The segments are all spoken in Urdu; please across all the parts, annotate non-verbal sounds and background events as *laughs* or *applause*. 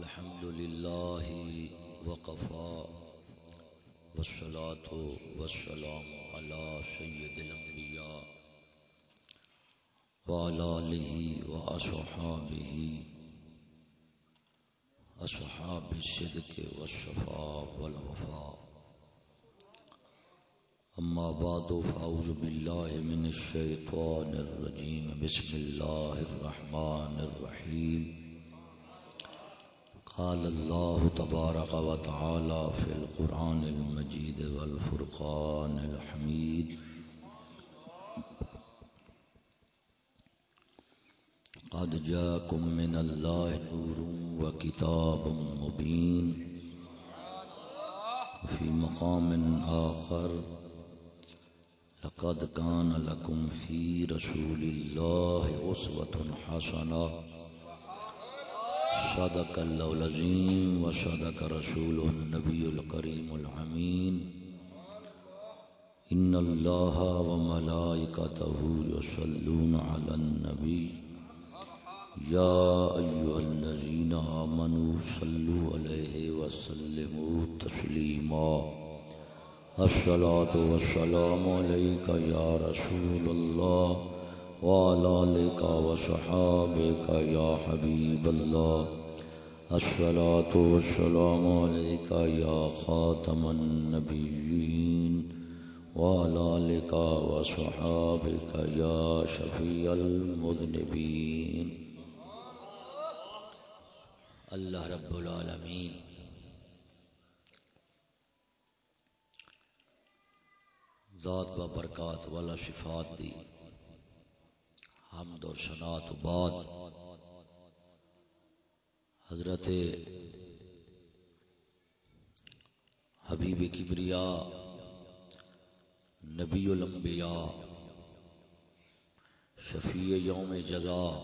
الحمد لله وقفا والصلاة والسلام على سيد الأنبياء وعلى آله وأصحابه، أصحاب الصدق والشفاء والوفاء. أما بعد، فأعوذ بالله من الشيطان الرجيم. بسم الله الرحمن الرحيم. قال الله تبارك وتعالى في القرآن المجيد والفرقان الحميد. قد جاءكم من الله نور وكتاب مبين. في مقام آخر، لقد كان لكم في رسول الله أسوة حسنة. صدق الله العظيم وصدق رسوله النبي الكريم العمين إن الله وملائكته يصلون على النبي يا أيها الذين آمنوا صلوا عليه وسلموا تسليما الصلاة والسلام عليك يا رسول الله وعلى لك وصحابك يا حبيب الله. الصلاة والسلام عليك يا خاتم النبيين. وعلى لك وصحابك يا شفيع المذنبين. الله رب العالمين. ذات و برکات والا شفاعت دی. حمد و سنات و بعد حضرت حبیب کبریا، نبی الانبیاء، شفیع یوم جزا،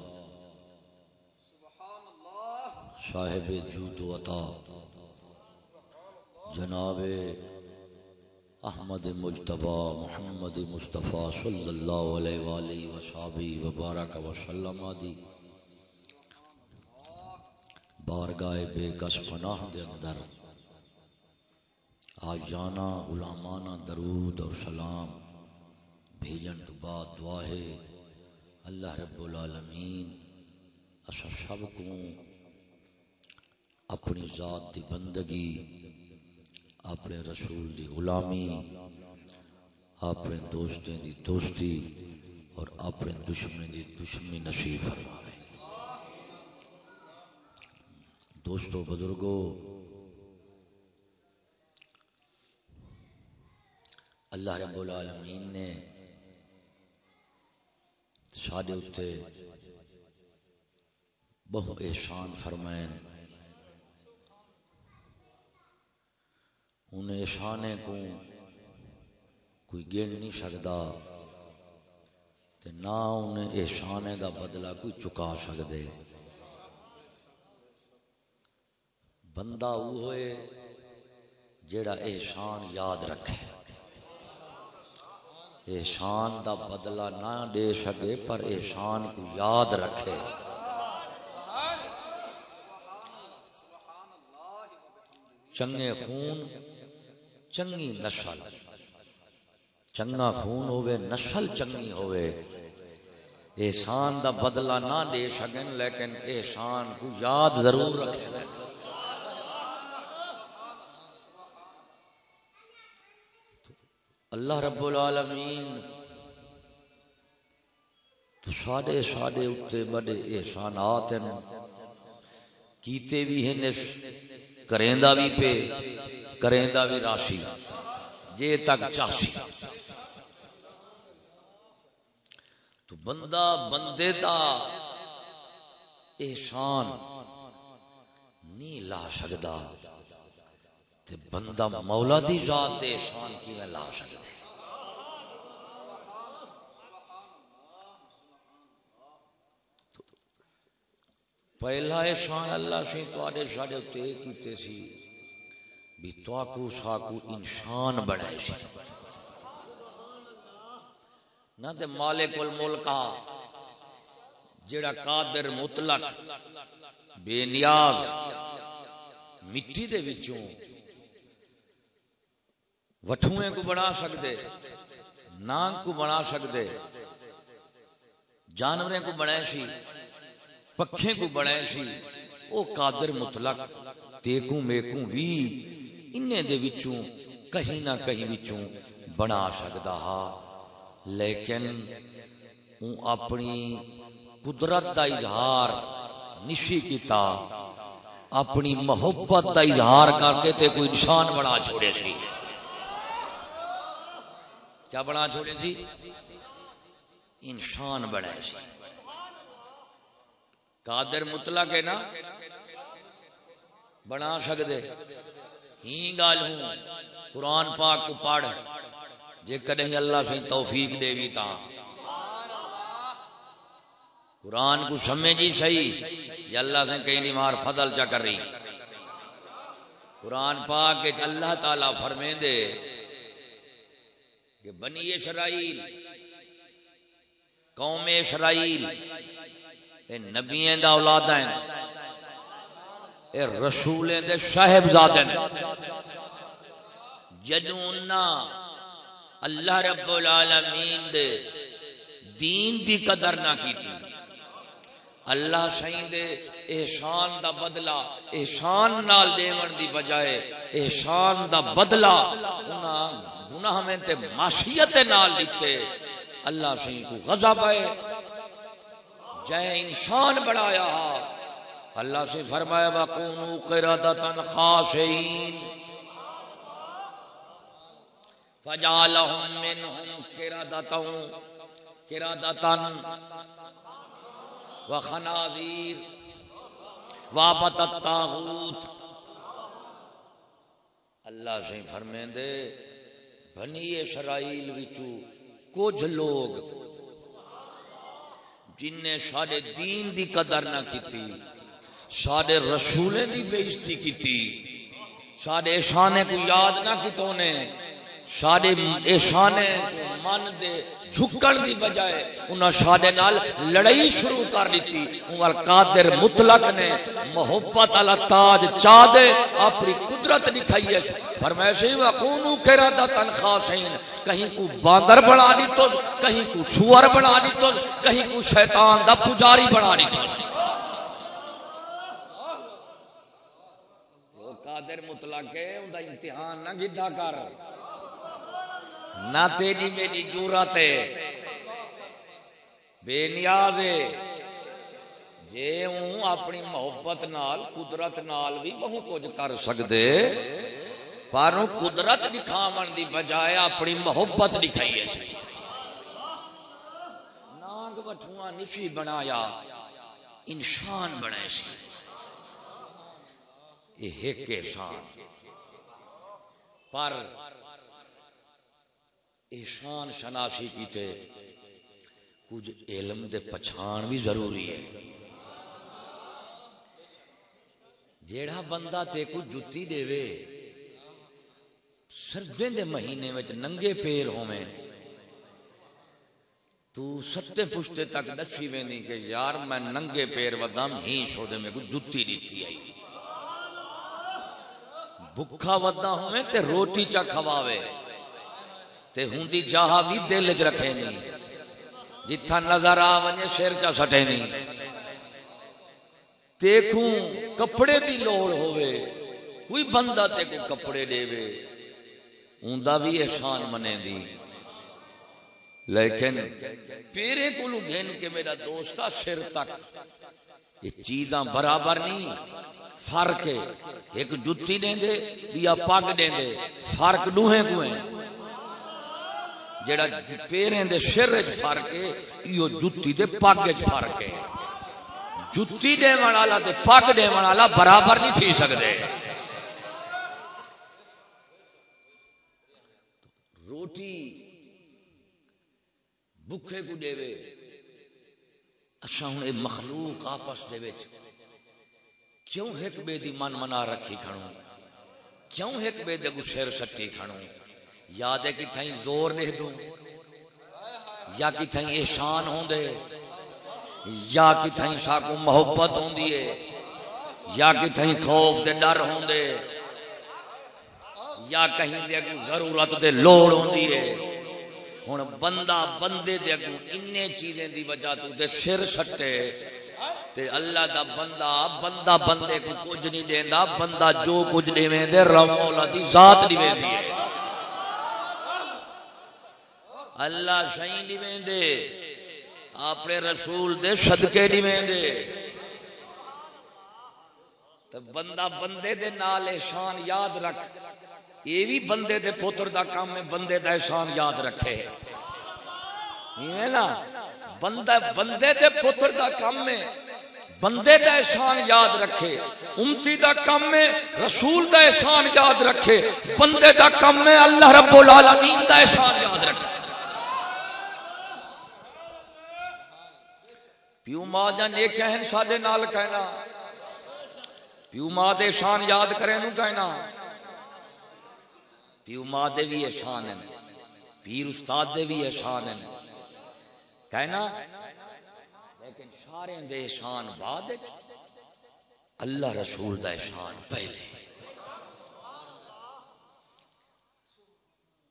صاحب جود و عطا، جناب احمد مجتبہ محمد مصطفیٰ صلی اللہ علیہ وآلہ وصحابہ وبارک وسلم دی بارگاہ بے کس پناہ دے اندر آج جانا علمانا درود اور سلام بھیجن تو بعد دعائے اللہ رب العالمین اسا سب کو اپنی ذات دی بندگی اپنے رسول دی غلامی، اپنے دوستیں دی دوستی اور اپنے دشمن دی دشمنی نصیب فرمائے دوستو، بزرگو، اللہ رب العالمین نے ساڈے اتنے بہو احسان فرمائیں انہیں احسانے کو کوئی گن نہیں سکتا تے نہ انہیں احسانے دا بدلہ کوئی چکا سکتے بندہ وہ ہوئے جیڑا احسان یاد رکھے۔ احسان دا بدلہ نہ دے سکے پر احسان کو یاد رکھے۔ چنگے خون چنگی نسل چنگا خون ہوئے نسل چنگی ہوئے احسان دا بدلہ نہ دے سکن لیکن احسان کو یاد ضرور رکھے۔ اللہ رب العالمین، تو ساڑے ساڑے اتے بڑے احسانات ہیں۔ کیتے بھی ہیں، کریندا بھی پہ کریندا بھی راشی۔ جے تک چاسی تو بندہ، بندے دا احسان نہیں لا سکتا تے بندہ مولا دی ذات دے احسان کی میں لا سکتا پہلا احسان اللہ سے تے سارے تے کیتے سی۔ بھی تو کو ساکو انسان بنائے سی نہ تے مالک الملکا جڑا قادر مطلق، بے نیاز، مٹی دے وچوں وٹھوئیں کو بنا سکتے نانگ کو بنا سکتے جانوریں کو بنائے سی پکھے کو بنائے سی وہ قادر مطلق، تیکوں میکوں بھی انہیں دے وچوں، کہیں نہ کہیں وچوں بنا سکتا ہا۔ لیکن اپنی قدرت دا اظہار، نشی کیتا، اپنی محبت دا اظہار کر کے تے کوئی نشان بنا چھوڑے سی۔ کیا بنا چھوڑے سی؟ انسان بنا سی۔ قادر مطلق ہے نا؟ بنا سکتے ہی گال ہوں۔ قرآن پاک کو پڑھ۔ جے کدیں اللہ سے توفیق دے گی تا قرآن کو سمجھی جی صحیح۔ یا اللہ سے کہیں نہیں مار فضل چا کر رہی۔ قرآن پاک کے اللہ تعالی فرمے دے کہ بنی اسرائیل، قوم اسرائیل، اے نبییں دا اولاد ہیں۔ اے رسولیں دے صاحب زادے ہیں جدونا اللہ رب العالمین دے دین دی قدر نہ کی تھی اللہ سائیں دے احسان دا بدلہ، احسان نال دیون دی بجائے احسان دا بدلہ انہاں گناہ میں تے معصیت نال دیتے اللہ سائیں کو غضب ہے جائے انسان بڑھایا اللہ سے فرمایا وَقُونُوا قِرَدَةً خَاشِعِينَ فَجَعَلَهُم مِّنْهُمْ خناویر وابت التاغوت اللہ سے فرمیں دے بنی اسرائیل وچو کچھ لوگ جن نے سارے دین دی قدر نہ کیتی سارے رسولیں دی بےزتی کیتی۔ سارے شانے کو یاد نہ کیتوں نے سارے احسانے من دے جھکن دی بجائے انہاں سارے نال لڑائی شروع کر دیتی۔ عمر قادر مطلق نے محبت اللہ تاج چا دے اپنی قدرت دکھائی ہے۔ فرمایا سی وقونو کردا تنخاسین کہیں کو باندر بنا دی تو کہیں کو سور بنا دی تو کہیں کو شیطان دا پجاری بنا دی تو قادر مطلق ہے ان دا امتحان نہ گڈا کر۔ نہ تیری میری جورت ہے۔ بے نیاز ہے۔ جے ہوں اپنی محبت نال، قدرت نال بھی بہت کچھ کر سکتے پر قدرت دکھاون دی بجائے اپنی محبت دکھائیے۔ نانگ بٹھواں نفی بنایا، انسان بنائے سی۔ یہ ایک انسان پر احسان شناسی کیتے کچھ علم دے پچھان بھی ضروری ہے۔ جیڑا بندہ تے کو جتی دے وے سردیں دے مہینے وچ ننگے پیر ہوویں، تو ستے پشتے تک دسی وینی کہ یار میں ننگے پیر ودم ہی چھو دے، میں کو جتی دیتی آئی۔ بھکھا ودا ہوویں تے روٹی چا کھواوے۔ تے ہوندی جاہا بھی دل چ رکھے نہیں جتھا نظر آ ونجے سر چا سٹے نہیں دیکھوں کپڑے دی لوڑ ہوئے کوئی بندہ تے کو کپڑے دے وے اوندا بھی احسان منے دی۔ لیکن پیرے کو گھن کے میرا دوستا سر تک۔ یہ چیزاں برابر نہیں فرق ہے۔ ایک جتی دیں دے یا پگ دیں دے فرق دوہیں کوئیں جڑا پیریں دے سر وچ فرق ہے ایو جُتی دے پگ وچ فرق ہے۔ جُتی دے والا تے پگ دے والا برابر نہیں تھی سکدے۔ روٹی بھوکے کو دے وے؟ اچھا ہن اے مخلوق آپس دے وچ کیوں ایک بے دی من منا رکھی کھڑوں کیوں ایک بے دے کو سر سٹی کھڑوں، یا دے کہ تھائیں زور دے دوں، یا کہ تھائیں احسان ہوں دے، یا کہ تھائیں ساکو محبت ہوں دیئے یا کتیں خوف دے ڈر ہوں دے، یا کہیں دے اگو ضرورت دے لوڑ ہوندی ہے۔ ہن بندہ بندے دے اگو اننے چیزیں دی وجہ تو دے سر سٹے تے اللہ دا بندہ بندہ بندے کو کچھ نہیں دیندا، بندہ جو کچھ دیویں دے، رب مولا دی ذات دیویں دی۔ اللہ شہی دیویں دے، اپنے رسول دے صدقے دیویں دے۔ تو بندہ بندے دے نال احسان یاد رکھ۔ یہ بھی بندے دے پوتر دا کام ہے، بندے دا احسان یاد رکھے۔ نا، بندہ بندے دے پوتر دا کام ہے۔ بندے دا احسان یاد رکھے، امتی دا کام ہے، رسول دا احسان یاد رکھے، بندے دا کام ہے، اللہ رب العالمین دا احسان یاد رکھے۔ پیو ماں جان یہ کہن سادے نال کہنا۔ پیو ماں دے شان یاد کرے نو کہنا۔ پیو ماں دے بھی احسان ہیں، پیر استاد دے بھی احسان ہیں۔ کہنا لیکن سارے دے احسان بعد اللہ رسول دا احسان پہلے۔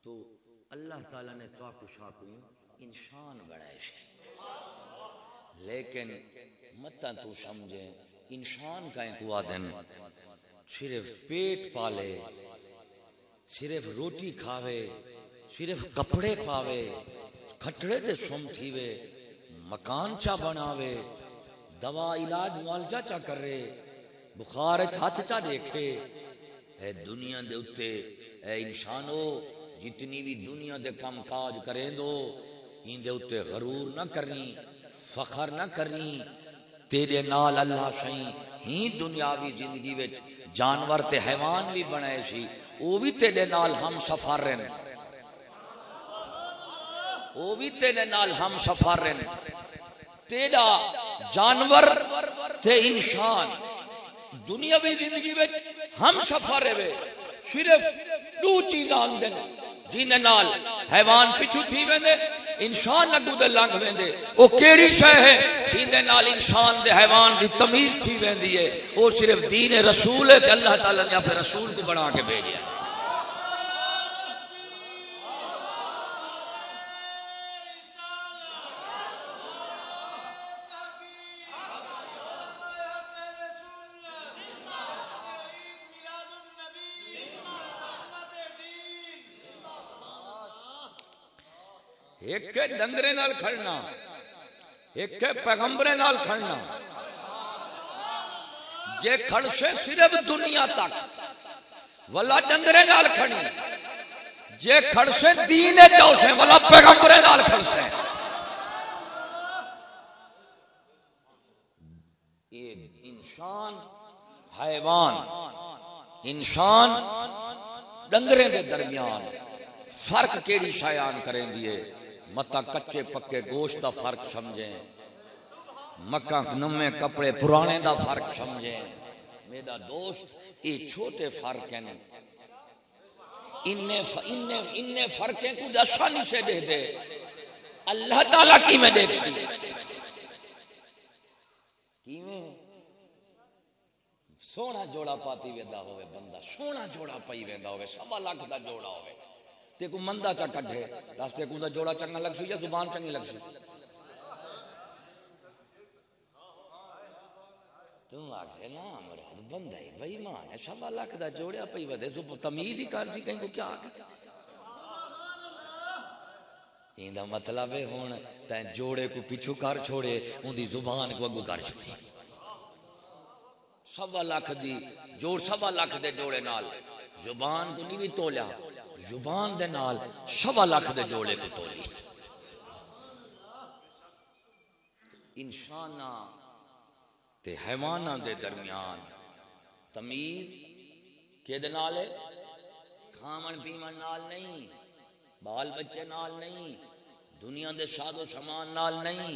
تو اللہ تعالی نے تو کو شاکو انسان بڑھائے لیکن متا تو سمجھے انسان کا ایک دن صرف پیٹ پالے، صرف روٹی کھاوے، صرف کپڑے پاوے کھٹڑے دے سم تھیوے۔ مکان چا بناوے، دوا علاج معالجہ چا کرے، بخار ہاتھ چا دیکھے۔ اے دنیا دے اتے، اے انسانو، جتنی بھی دنیا دے کام کاج کریں دو ان دے اتے غرور نہ کرنی، فخر نہ کرنی۔ تیرے نال اللہ سائیں ہی دنیاوی زندگی وچ جانور تے حیوان بھی بنائے سی وہ بھی تیرے نال ہم سفر رہے وہ بھی تیرے نال ہم سفر رہے تیرا جانور تے انسان۔ دنیاوی زندگی وچ ہم سفر رہے صرف دو چیزاں آندے جن نال حیوان پیچھو تھی ویندے، انسان اگو دے لنگ ویندے۔ او کیڑی شے ہے؟ جن نال انسان دے حیوان دی تمیز تھی ویندی ہے۔ او صرف دین رسول ہے، تے اللہ تعالی نے اپنے رسول کو بنا کے بھیجا ایک ڈنگرے نال کھڑنا، ایک پیغمبرے نال کھڑنا۔ جے کھڑ سے صرف دنیا تک، ولا ڈنگرے نال کھڑی۔ جے کھڑ سے دین چاو سے ولا پیغمبرے نال کھڑ سے انسان حیوان، انسان ڈنگرے دے درمیان فرق کیڑی شایان کریں دیے متا کچے پکے گوشت دا فرق سمجھیں۔ مکہ نمے کپڑے پرانے دا فرق سمجھیں۔ میرا دوست یہ چھوٹے فرق ہیں ان فرقیں کو آسانی اچھا سے دے دے۔ اللہ تعالیٰ کی میں دیکھ سونا جوڑا پاتی ویدا ہوئے بندہ، سونا جوڑا پائی ویدا ہوئے، سوا لاکھ دا جوڑا ہوئے۔ تے کو مندا چا کڈے راستے کو دا جوڑا چنگا لگ سی یا زبان چنگی لگ سی؟ تو آگے نا مراد بندہ ہی بھائی مان ہے سوا لاکھ دا جوڑیا پئی ودے سو تمید ہی کر دی، کہیں کو کیا آگے ایندا مطلب ہے ہن تے جوڑے کو پیچھو کر چھوڑے، اون دی زبان کو اگو کر چھوڑے۔ سوا لاکھ دی، جوڑ سوا لاکھ دے جوڑے نال۔ زبان کو نہیں بھی تولیا۔ زبان دے نال سوا لاکھ دے جوڑے کو تولی۔ انسان تے حیوانہ دے درمیان تمیز کہ دے نال ہے؟ کھامن پیمن نال نہیں، بال بچے نال نہیں، دنیا دے ساد و سامان نال نہیں،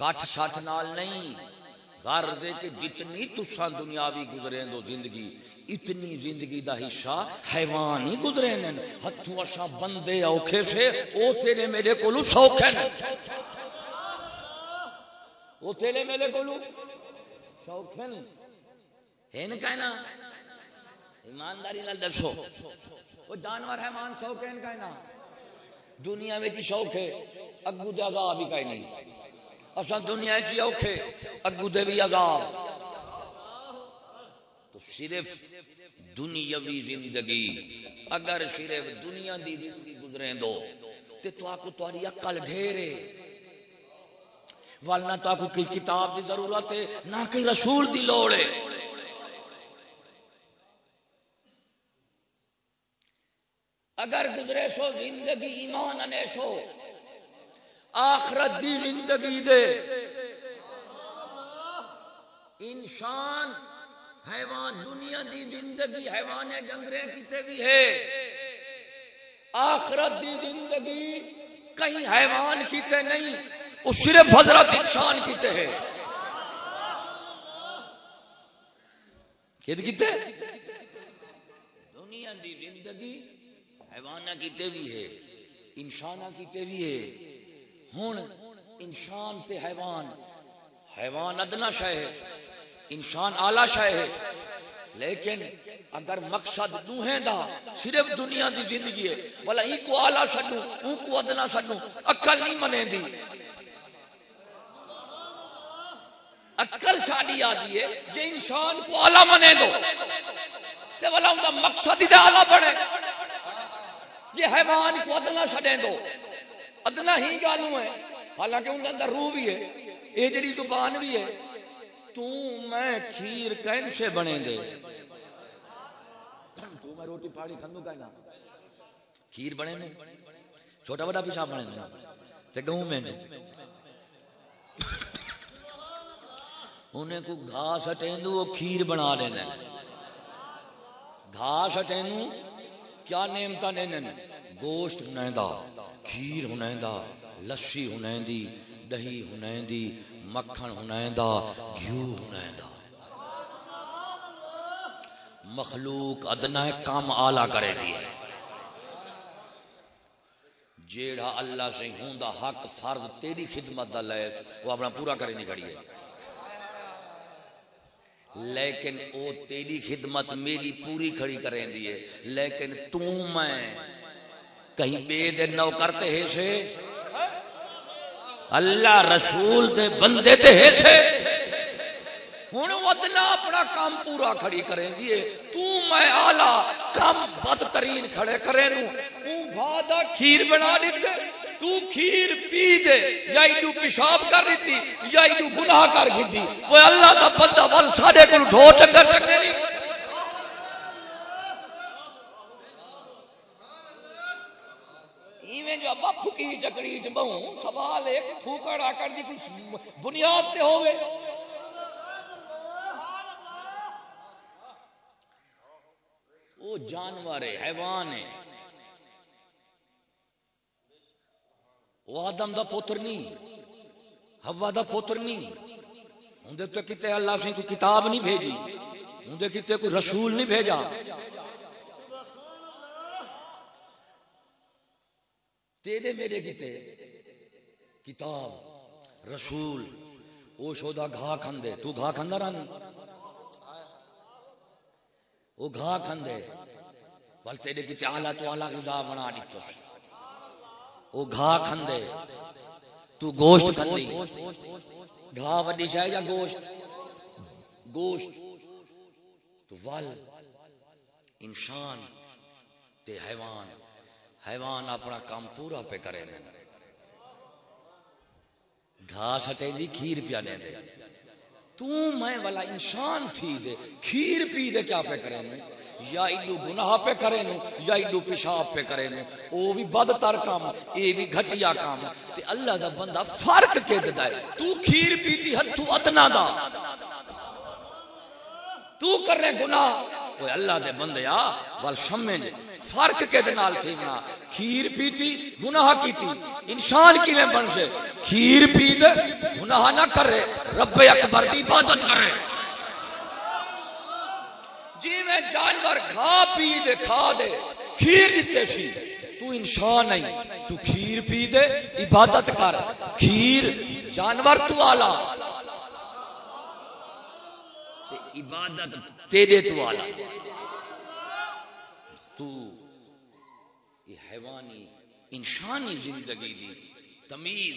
کٹ سٹ نال نہیں۔ گھر دے کہ جتنی تسا دنیاوی گزرے دو زندگی، اتنی زندگی دا حصہ حیوان ہی گزرے نے ہتھوں اسا بندے اوکھے سے، او تیرے میرے کولو سوکھے نے او تیرے میرے کولو سوکھے نے ہے کہنا ایمانداری نال دسو۔ وہ جانور ہے مان شوق کہنا دنیا میں کی شوق ہے اگو دے عذاب ہی کہیں نہیں اصا دنیا چ اوکھے اگو دے بھی عذاب۔ تو صرف دنیاوی زندگی، اگر صرف دنیا دی زندگی گزریں دو، تے تو آکو تاری عقل ڈھیرے والنا تو آکو کی کتاب دی ضرورت ہے، نہ کہ رسول دی لوڑ ہے۔ اگر گزرے سو، زندگی ایمان انے سو آخرت دی زندگی دے۔ انسان حیوان، دنیا دی زندگی حیوان جنگرے کتے بھی ہے۔ آخرت دی زندگی کہیں حیوان کیتے نہیں، وہ صرف حضرت انسان کیتے ہیں۔ کیتے دنیا دی زندگی حیوانہ کیتے بھی ہے انسانہ کیتے بھی ہے۔ ہوں انسان تے حیوان۔ حیوان ادنا شہ ہے، انسان آلہ شہ ہے۔ لیکن اگر مقصد دوہیں دا، صرف دنیا دی زندگی ہے بلا ای کو آلہ سڈوں اون کو ادنا سڈوں عقل نہیں منے دی۔ عقل ساڈی آدھی ہے جے انسان کو آلہ منے دو۔ تے بلا ان کا مقصد ہی آلہ بنے۔ یہ حیوان کو ادنا چڈیں دو۔ ادنا ہی گالوں ہے۔ حالانکہ ان کے اندر روح بھی ہے یہ جی زبان بھی ہے۔ تو میں کھیر کین سے بنے دے۔ تو میں روٹی پاڑی کھندو کہنا۔ کھیر بنے نے چھوٹا بڑا پیشاب بنے نے تے گہوں میں نے انہیں کو گھاس ہٹیں دو وہ کھیر بنا دینا گھاس ہٹیں دو کیا نعمت نے گوشت ہن کھیر ہن لسی ہن دہی ہن مکھن ہن گھیو ہن مخلوق ادنا کام آلہ کرے دی جیڑا اللہ سے ہوں دا حق فرض تیری خدمت دا لے وہ اپنا پورا کرے نہیں کھڑی ہے لیکن او تیری خدمت میری پوری کھڑی کریں دیئے لیکن تو میں کہیں بے دے نو کرتے ہیں سے۔ اللہ رسول دے بندے تے ہے سے۔ ہوں ادنا اپنا کام پورا کھڑی کریں دیے تو میں آلہ کام بدترین کھڑے کریں نو تو بھادا کھیر بنا دیتے۔ تو کھیر پی دے۔ یا ایڈو پیشاب کر دیتی یا ایڈو گناہ کر گیتی وہ اللہ دا بندہ ول ساڈے کول ڈھو ٹکر سکے نہیں ایویں جو ابا پھکی چکڑی چ بہوں سوال ایک پھوکڑ آ دی کچھ بنیاد تے ہوے وہ جانور ہے، حیوان ہے۔ وہ آدم دا پوتر نہیں ہوا دا پوتر نہیں اندر تو کتے اللہ سے کوئی کتاب نہیں بھیجی اندر کتے کوئی رسول نہیں بھیجا۔ تیرے میرے کتے کتاب، رسول، او شودا گھا کھندے، تو گھا کھندا رہن وہ گھا کھندے بل تیرے کتے آلہ تو آلہ غذا بنا دیتو وہ گھا کھندے، تو گوشت کھندی۔ گھا وڈی شاہ یا گوشت؟ گوشت۔ تو ول، انسان تے حیوان۔ حیوان اپنا کام پورا پہ کرے نے۔ گھاس ہٹے دی کھیر پیا دے دے تو میں والا انسان تھی دے، کھیر پی دے کیا پہ کرے نے؟ یا ایڈو گناہ پہ کرے نو یا ایڈو پیشاب پہ کرے نو او بھی بدتر کام، اے بھی گھٹیا کام۔ تے اللہ دا بندہ فرق کے دتا ہے۔ تو کھیر پیتی ہے تو اتنا دا۔ تو کرے گناہ۔ او اللہ دے بندے آ ول سمجھ فرق کے نال تھی کھیر پیتی، گناہ کیتی۔ انسان کیویں بن سے؟ کھیر پی دے گناہ نہ کرے۔ رب اکبر دی عبادت کرے۔ جی میں جانور کھا پی دے، کھا دے، کھیر دیتے سی۔ تو انسان نہیں، تو کھیر پی دے، عبادت کر۔ کھیر جانور تو آلہ۔ عبادت تیرے تو والا تو یہ حیوانی انسانی زندگی دی۔ تمیز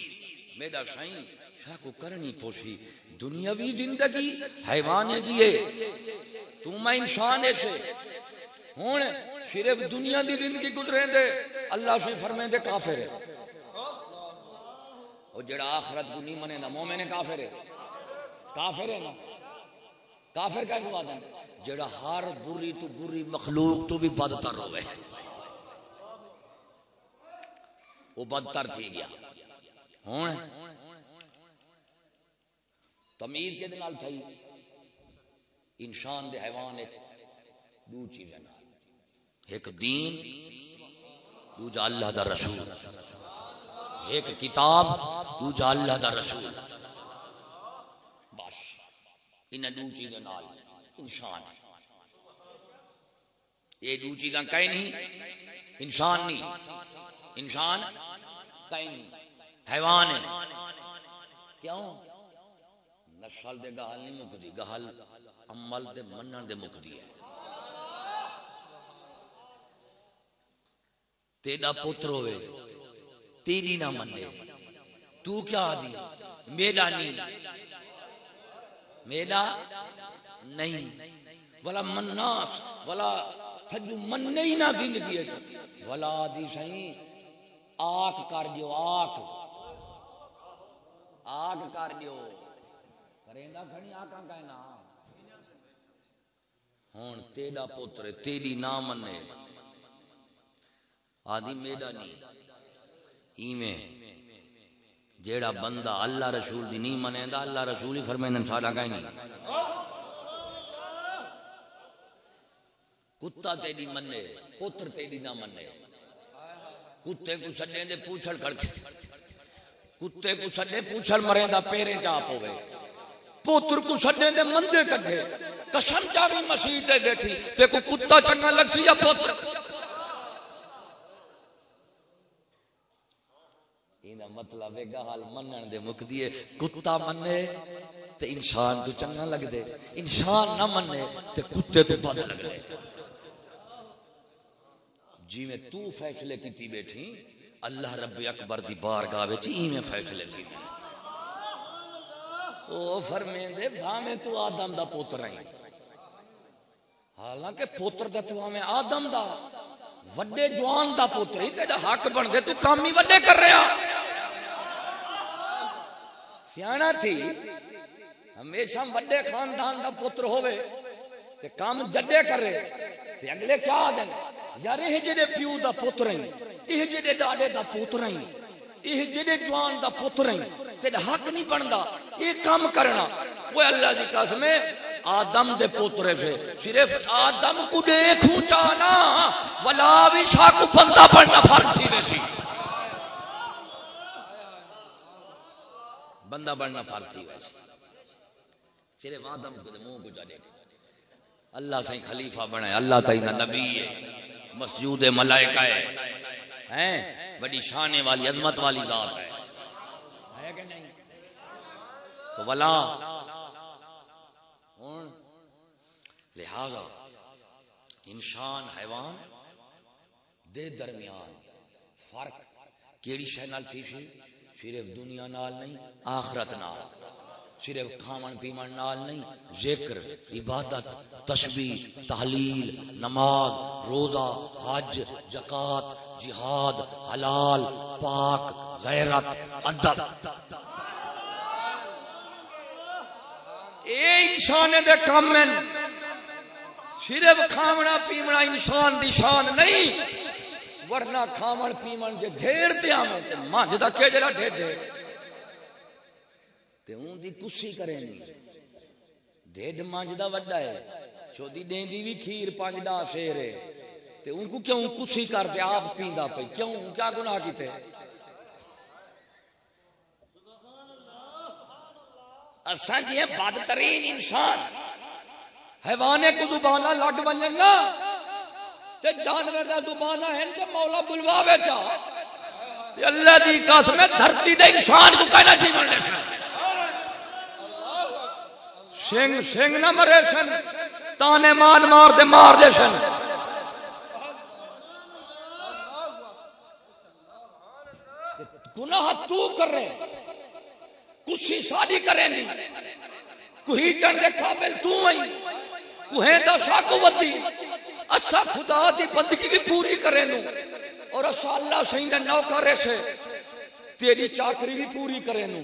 میرا سائیں شاہ کو کرنی پوسی دنیاوی زندگی حیوان دیے تو میں انسان سے۔ ہوں صرف دنیا دی زندگی گزرے دے۔ اللہ سے فرمے دے کافر ہے۔ وہ جڑا آخرت کو نہیں منے نا مومن کافر ہے۔ کافر ہے نا۔ کافر کا بات ہے جڑا ہر بری تو بری مخلوق تو بھی بدتر ہوئے۔ وہ بدتر تھی گیا۔ ہوں؟ تمیز کے دنال تھئی۔ انسان دے حیوان ایک دو چیزیں ایک دین، دوجا اللہ دا رسول۔ ایک کتاب، دوجا اللہ دا رسول۔ بس ان دو چیزیں نال انسان یہ دو چیزاں کہیں نہیں، انسان نہیں۔ انسان کہیں حیوان ہے کیوں؟ نسل دے گہل نہیں مکدی گہل عمل دے منن دے مکدی ہے۔ تیرا پتر ہوئے، تیری نہ منے۔ تو کیا آدھی؟ میرا نہیں۔ میرا نہیں۔ ولا مناس، ولا تھجو مننے ہی نہ زندگی ہے۔ ولا آدھی سہیں آک کر دیو آک آگ کر دیو۔ کریندا کھڑی آکاں کہنا ہن تیرا پتر، تیری نہ منے۔ آدھی میرا نہیں ایویں جیڑا بندہ اللہ رسول دی نہیں منے، دا اللہ رسول ہی فرمائیں ساڈا کہیں نہیں کتا تیری منے، پتر تیری نہ منے۔ کتے کو سڈے دے پوچھڑ کھڑ کے۔ کتے کو سڈے پوچھڑ مرے دا پیرے چاپ ہوئے۔ پوتر کو سڈے دے مندے کٹھے قسم چاوی مسیح تے بیٹھی۔ تے کو کتا چنگا لگسی یا پوتر؟ اینا مطلب ہے گال منن دے مک دیے کتا منے تے انسان تو چنگا لگ دے۔ انسان نہ منے تے کتے تو بد لگ دے۔ جی میں تو فیصلے کیتی بیٹھی، اللہ رب اکبر دی بارگاہ وچ ایویں فیصلے کیتی او فرمین دے بھاویں تو آدم دا پوتر ہے حالانکہ پوتر دا تو ہمیں آدم دا، وڈے جوان دا پوتر ہی، تیرا حق بن دے تو کام ہی وڈے کر رہا۔ سیاح تھی، ہمیشہ وڈے خاندان دا پتر ہوئے تے کام جڈے کر رہے تے اگلے کیا آدھے یار، یہ جڑے پیو دا پتر ہیں، یہ جڑے ڈاڈے دا پتر ہیں، یہ جڑے جوان دا پتر ہیں تیرا حق نہیں بنتا یہ کام کرنا۔ وہ اللہ کی قسم ہے، آدم دے پوترے سے صرف آدم کو دیکھوں چانا ولا بھی کو بندہ بننا فرق سی ویسی بندہ بننا فرق تھی ویسی صرف آدم کو منہ کو جا جانے اللہ سے خلیفہ بنے اللہ تعالی نبی ہے۔ مسجود ملائکہ ہے۔ ہیں؟ بڑی شانے والی، عظمت والی ذات ہے۔ کہ نہیں؟ تو ولا ہوں؟ لہذا انسان، حیوان دے درمیان فرق کیڑی شہ نال تھی سی؟ صرف دنیا نال نہیں، آخرت نال۔ صرف کھاون پیمن نال نہیں، ذکر، عبادت تسبیح تحلیل، نماز روزہ، حج زکات جہاد، حلال، پاک، غیرت، ادب۔ اے انسان دے کام ہیں۔ صرف کھاونا پیمنا انسان دی شان نہیں، ورنہ کھاون پیمن جے ڈھیر تے آویں تے ماں دا کہ جڑا ڈھیر ڈھیر۔ تے اون دی کسی کرے نہیں۔ ڈھڈ مانج دا وڈا ہے۔ چودی دیندی بھی کھیر پانچ دا شیر ہے۔ تے، ان کو کیوں کسی کر دے آپ پیندا پئی؟ کیوں؟ کیا گناہ کیتے؟ اساں جی بدترین انسان۔ حیوانے کو زبانہ لگ بنن گا تے جانور دا زبانہ ہے تے مولا بلواوے چا تے اللہ دی قسم ہے، دھرتی دے انسان کو کہنا چاہیے جیون دے سنگ سنگ نہ مرے سن، تانے مان مار دے مار دے سن۔ گناہ تو کر رہے کسی شادی کریں نہیں۔ کوئی چڑھ دے قابل تو آئی۔ کوہیں دا شاکو ودی اچھا خدا دی بندگی بھی پوری کرے نو۔ اور اچھا اللہ سہی دے نوکرے سے۔ تیری چاکری بھی پوری کرے نو۔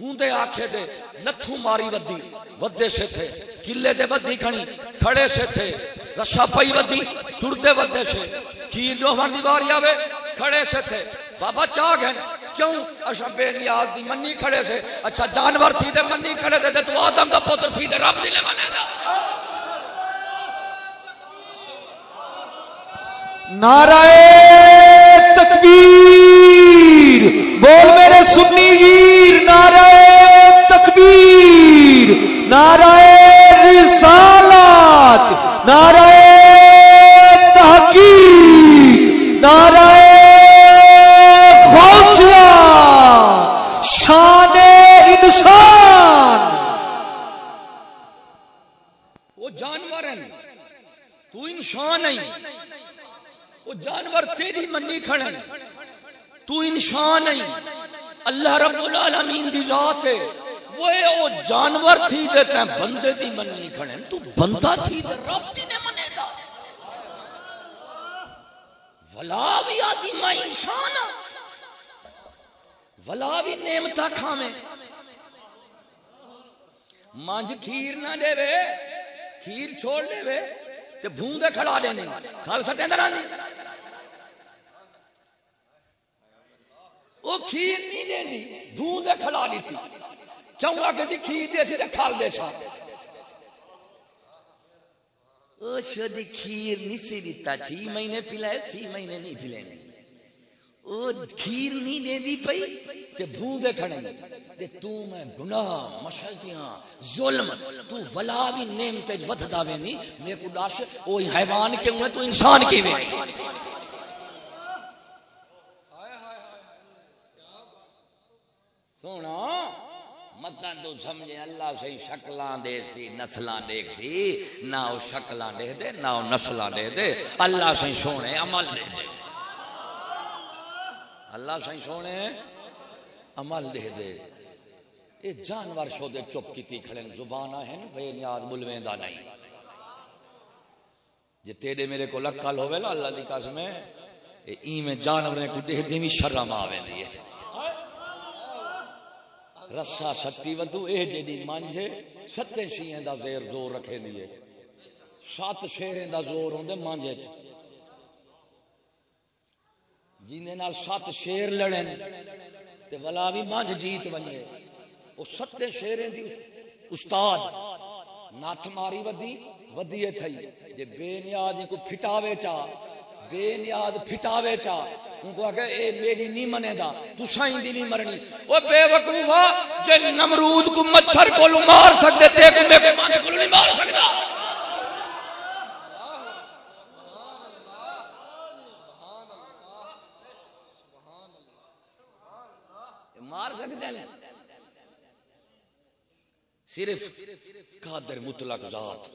ہوں دے آکھے دے نتھو ماری ودی۔ ودے سے تھے۔ کلے دے ودی کھنی کھڑے سے تھے۔ رشا پئی ودی۔ ٹردے ودے سے۔ کھیر جو ہماری دیواری آوے؟ کھڑے سے تھے۔ بابا چاہ گئے کیوں؟ اچھا بے نیاز دی منی کھڑے سے۔ اچھا جانور تھی دے منی کھڑے دے تو آدم دا پوتر تھی دے رب دلے منے دا۔ نعرہ تکبیر۔ بول میرے سنی گیر، نعرہ تکبیر۔ نعرہ رسالات، نعرہ تحقیق، نعرہ خوشیا شان انسان وہ جانور ہیں۔ تو انسان نہیں وہ جانور تیری منی کھڑے تو انسان نہیں اللہ رب العالمین دی ذات ہے۔ وہ او جانور تھی دے تے بندے دی منی کھڑے تو بندہ تھی دے رب دی نے منے دا۔ ولا بھی آدھی میں انسان ہاں۔ ولا بھی نعمتہ کھاویں۔ مانج کھیر نہ دے وے۔ کھیر چھوڑ دے وے، تے بھوندے کھڑا دے نہیں۔ کھال سکتے اندر آنی وہ کھیر نہیں دینی بھوندے کھڑا دی تھی کیوں آگے دی کھیر دے سے کھال دے سا او شدی کھیر نہیں سی دیتا، چھ مہینے پلائے چھ مہینے نہیں پلائے او کھیر نہیں دے دی پئی کھڑے تے تو میں گناہ ظلم، تو ولا بھی نعمت نہیں۔ کو داش او حیوان تو انسان کی وے سونا مطلب تو سمجھے اللہ سے شکلاں دے سی نسلاں دیکھ سی۔ نہ او شکلاں دے دے، نہ او نسلاں دے دے۔ اللہ سے سونے، عمل دے دے۔ اللہ سے سونے، عمل دے دے۔ یہ جانور شو دے چپ کیتی کھڑے زبانہ ہیں بے نیاز بلویں دا نہیں۔ جے تیرے میرے کو لکھل ہوے نا اللہ دی قسم ہے اے ای میں جانوریں کو دے دی شرم آوے دی ہے۔ رسا سٹی ودو، اے جیڑی مانجے ستے شیئیں دا زیر زور رکھے دیے سات شیریں دا زور ہوندے مانجے چ۔ جیندے نال سات شیر لڑن تے ولا بھی مانج جیت ونجے۔ او ستے شیریں دی استاد ناتھ ماری ودی ودی تھئی۔ جے بے نیاز کو پھٹاوے چا، بے نیاز پھٹاوے چا۔ ان کو کہ اے میری نہیں منے دا، تساں دی نہیں مرنی۔ او بے وقوفا، جے نمرود کو مچھر کو مار سکدے، تے کو میں کو مانے کو نہیں مار سکدا۔ مار سکتے ہیں۔ صرف قادر مطلق ذات۔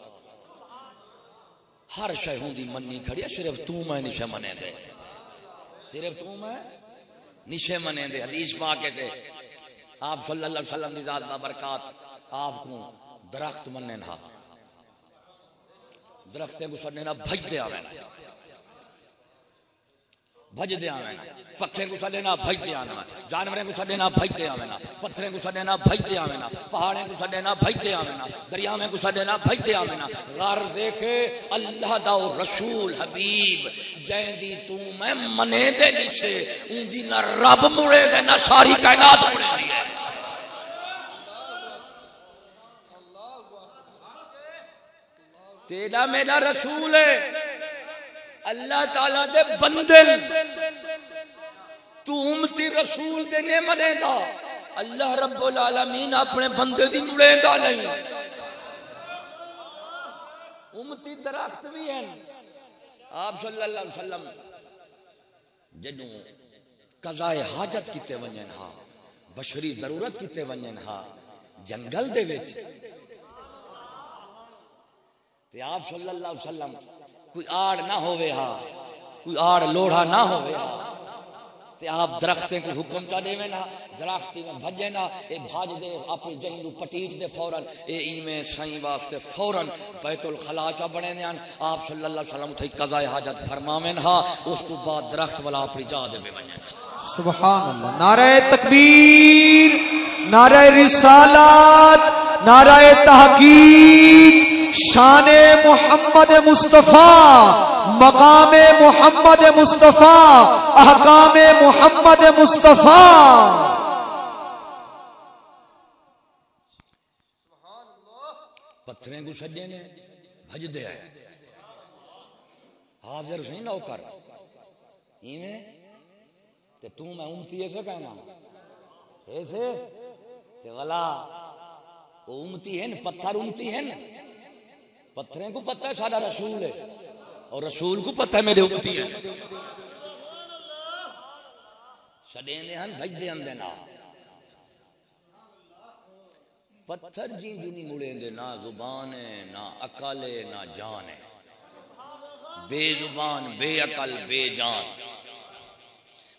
ہر شے ہوندی منی کھڑی ہے، صرف تو میں نشے منے دے۔ صرف تو میں نشے منے دے۔ حدیث پاک سے آپ صلی اللہ علیہ وسلم دی ذات برکات آپ کو درخت مننے نہ۔ درخت کو سڑنے نہ بھج دے آوے۔ بھج دے آوے پتھرے کو سڑے نہ بھج دے آوے جانوریں کو سڑے نہ بھج دے آوے پتھرے کو سڑے نہ بھج دے آوے پہاڑیں کو سڑے نہ بھج دے آوے دریاویں کو سڑے نہ بھج دے آوے غار دیکھے، اللہ دا رسول حبیب جیں دی تو میں منے دے نیچے اون دی نہ رب مڑے دے، نہ ساری کائنات مڑے دی ہے۔ تیرا میرا رسول ہے۔ اللہ تعالی دے بندے تو امتی رسول دے نے منے گا اللہ رب العالمین اپنے بندے دی مڑے گا نہیں۔ امتی درخت بھی ہیں۔ آپ صلی اللہ علیہ وسلم جدوں قضائے حاجت کیتے ونجن ہا بشری ضرورت کیتے ونجن ہا جنگل دے وچ۔ تے آپ صلی اللہ علیہ وسلم کوئی آڑ نہ ہوئے ہا، کوئی آڑ لوڑا نہ ہوئے ہا۔ تے آپ درختے کو حکم چا دے نا درختی میں بھجے نا، اے بھاج دے، اپنی جہیں نو پٹیچ دے فوراً، اے ایمیں سائیں واسطے فوراً بیت الخلا چا بنے نیان آپ صلی اللہ علیہ وسلم تھی قضاء حاجت فرماویں ہا، اس تو بعد درخت والا اپنی جا دے بے بنے۔ سبحان اللہ۔ نعرہ تکبیر، نعرہ رسالات، نعرہ تحقیق۔ شان محمد مصطفیٰ، مقام محمد مصطفیٰ، احکام محمد مصطفیٰ۔ پتھریں کو سجے نے بھج دے آئے۔ حاضر سی نوکر۔ ایویں؟ تے تو میں امتی ایسے کہنا۔ ایسے؟ تے غلا وہ امتی ہے پتھر امتی ہے پتھریں کو پتہ ہے سارا رسول ہے۔ اور رسول کو پتہ ہے میرے امتی ہے۔ سڈے ہن بھج دے اندے پتھر جی بھی نہیں مڑے دے نہ زبان ہے، نہ عقل ہے، نہ جان ہے۔ بے زبان، بے عقل، بے جان۔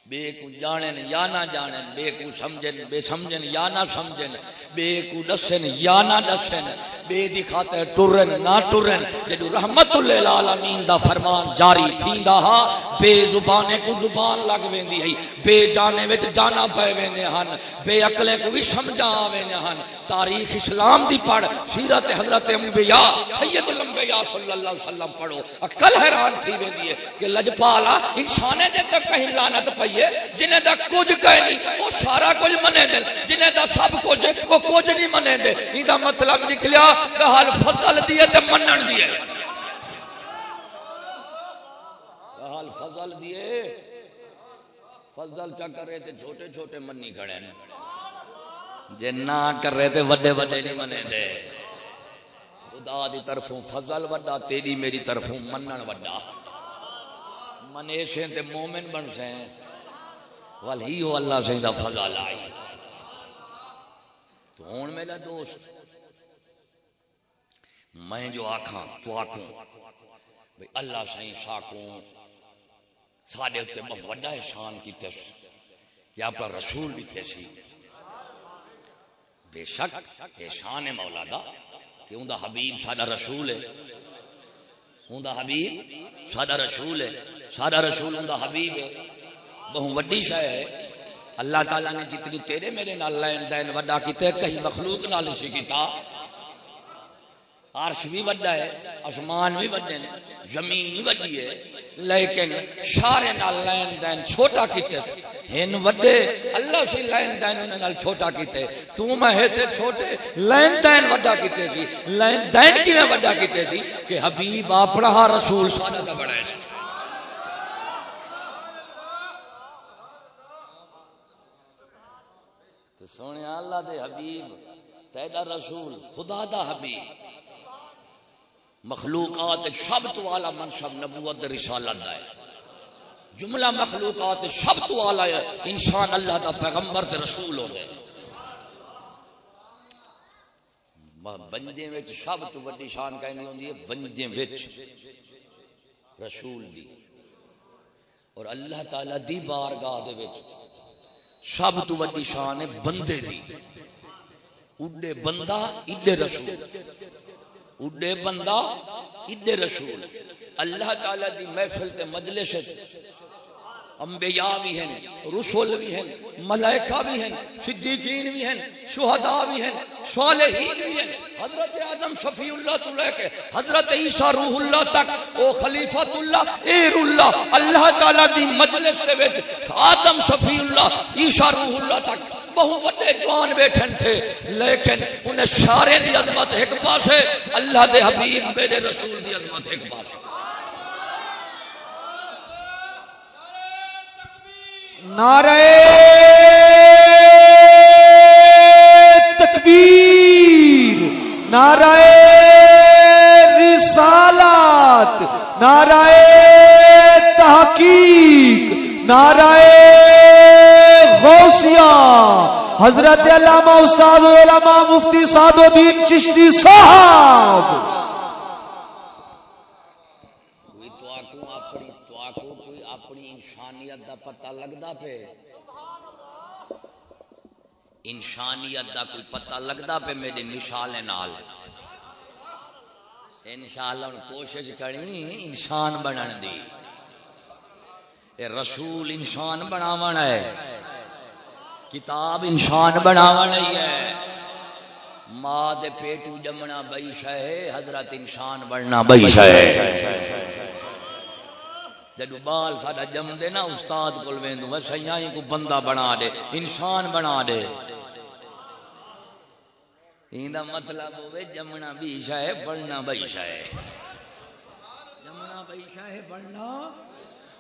بے کو جانن یا نہ جانن، بے کو سمجھن، بے سمجھن یا نہ سمجھن۔ بے کو دسن یا نہ دسن، بے دکھاتے ٹرن نہ ٹرن۔ جدو رحمت للعالمین دا فرمان جاری تھیندا ہا، بے زبانے کو زبان لگ ویندی ہے بے جانے وچ جانا پے ویندے ہن، بے عقلے کو بھی سمجھا ویندے ہن۔ تاریخ اسلام دی پڑھ، سیرت حضرت انبیاء، سید الانبیاء صلی اللہ علیہ وسلم پڑھو۔ عقل حیران تھی ویندی ہے کہ لجپالا انسانے دے تک کہیں لعنت پئی ہے جنہیں دا کچھ کہے نہیں، وہ سارا کچھ منے دے جنہیں دا سب کچھ وہ کچھ نہیں منے دے۔ یہ دا مطلب نکلیا کہ حال فضل دیے تے منن دیے حال فضل دیے فضل چا کر رہے تھے چھوٹے چھوٹے منی کھڑے ہیں۔ جے نہ کر رہے تھے وڈے وڈے نہیں منے دے۔ خدا دی طرفوں فضل وڈا، تیری میری طرفوں منن وڈا۔ منے سے تے مومن بن سے ولی ہو اللہ سے دا فضل آئی۔ تو ہون میرا دوست؟ میں جو آکھاں، تو آکھوں، بھئی اللہ سے ساکوں ساڈے اتنے بہت وڈا احسان کیتے کہ آپ کا رسول بھی کیسی بے شک احسان ہے مولا دا، کہ اوندا حبیب ساڈا رسول ہے۔ اوندا حبیب ساڈا رسول ہے، ساڈا رسول اوندا حبیب ہے۔ بہت وڈی شے ہے۔ اللہ تعالیٰ نے جتنی تیرے میرے نال لین دین وڈا کیتے کہیں مخلوق نال سی کیتا۔ عرش بھی وڈا ہے، آسمان بھی وڈے نے زمین بھی وڈی ہے، لیکن سارے نال لین دین چھوٹا کیتے ہن وڈے اللہ سے لین دین انہاں نال چھوٹا کیتے تو میں ہے سے چھوٹے لین دین وڈا کیتے سی جی۔ لین دین کیویں وڈا کیتے سی جی؟ کہ حبیب اپنا رسول سادہ دا بڑا ہے۔ سونے اللہ دے حبیب تیدا رسول، خدا دا حبیب۔ مخلوقات سب تو والا منصب نبوت رسالت ہے۔ جملہ مخلوقات سب تو والا ہے، انسان اللہ دا پیغمبر تے رسول ہو گئے۔ بنجے وچ سب تو وڈی شان کہنی ہوندی ہے بنجے وچ رسول دی۔ اور اللہ تعالی دی بارگاہ دے وچ سب تو وڈی شان ہے بندے دی۔ اڈے بندہ اڈے رسول۔ اڈے بندہ اڈے رسول۔ اللہ تعالی دی محفل تے مجلس انبیاء بھی ہیں، رسول بھی ہیں، ملائکہ بھی ہیں، صدیقین بھی ہیں، شہداء بھی ہیں، صالحین بھی ہیں۔ حضرت اعظم شفیع اللہ تو لے کے حضرت عیسیٰ روح اللہ تک، او خلیفۃ اللہ ایر اللہ اللہ تعالی دی مجلس دے وچ آدم شفیع اللہ عیسیٰ روح اللہ تک بہو بڑے جوان بیٹھن تھے۔ لیکن انہیں سارے دی عظمت ایک پاس ہے اللہ دے حبیب، میرے رسول دی عظمت ایک پاس ہے نعرہ تکبیر، نعرہ رسالات، نعرہ تحقیق، نعرہ غوثیہ۔ حضرت علامہ استاد، علامہ مفتی سعد الدین چشتی صاحب انسانیت دا پتہ لگتا پہ انسانیت دا کوئی پتہ لگتا پہ میری مثال نال۔ انشاءاللہ ہوں کوشش کرنی انسان بنن دی۔ اے رسول انسان بناون ہے۔ کتاب انسان بناون ہی ہے۔ ماں دے پیٹو جمنا بئی شہ حضرت انسان بننا بئی شہ جدو بال ساڈا جم دے نا، استاد کول ویندو، میں سیاں کو بندہ بنا دے، انسان بنا دے۔ ایندا مطلب ہوے جمنا بھی شے بڑھنا بئی شے جمنا بئی شے بڑھنا۔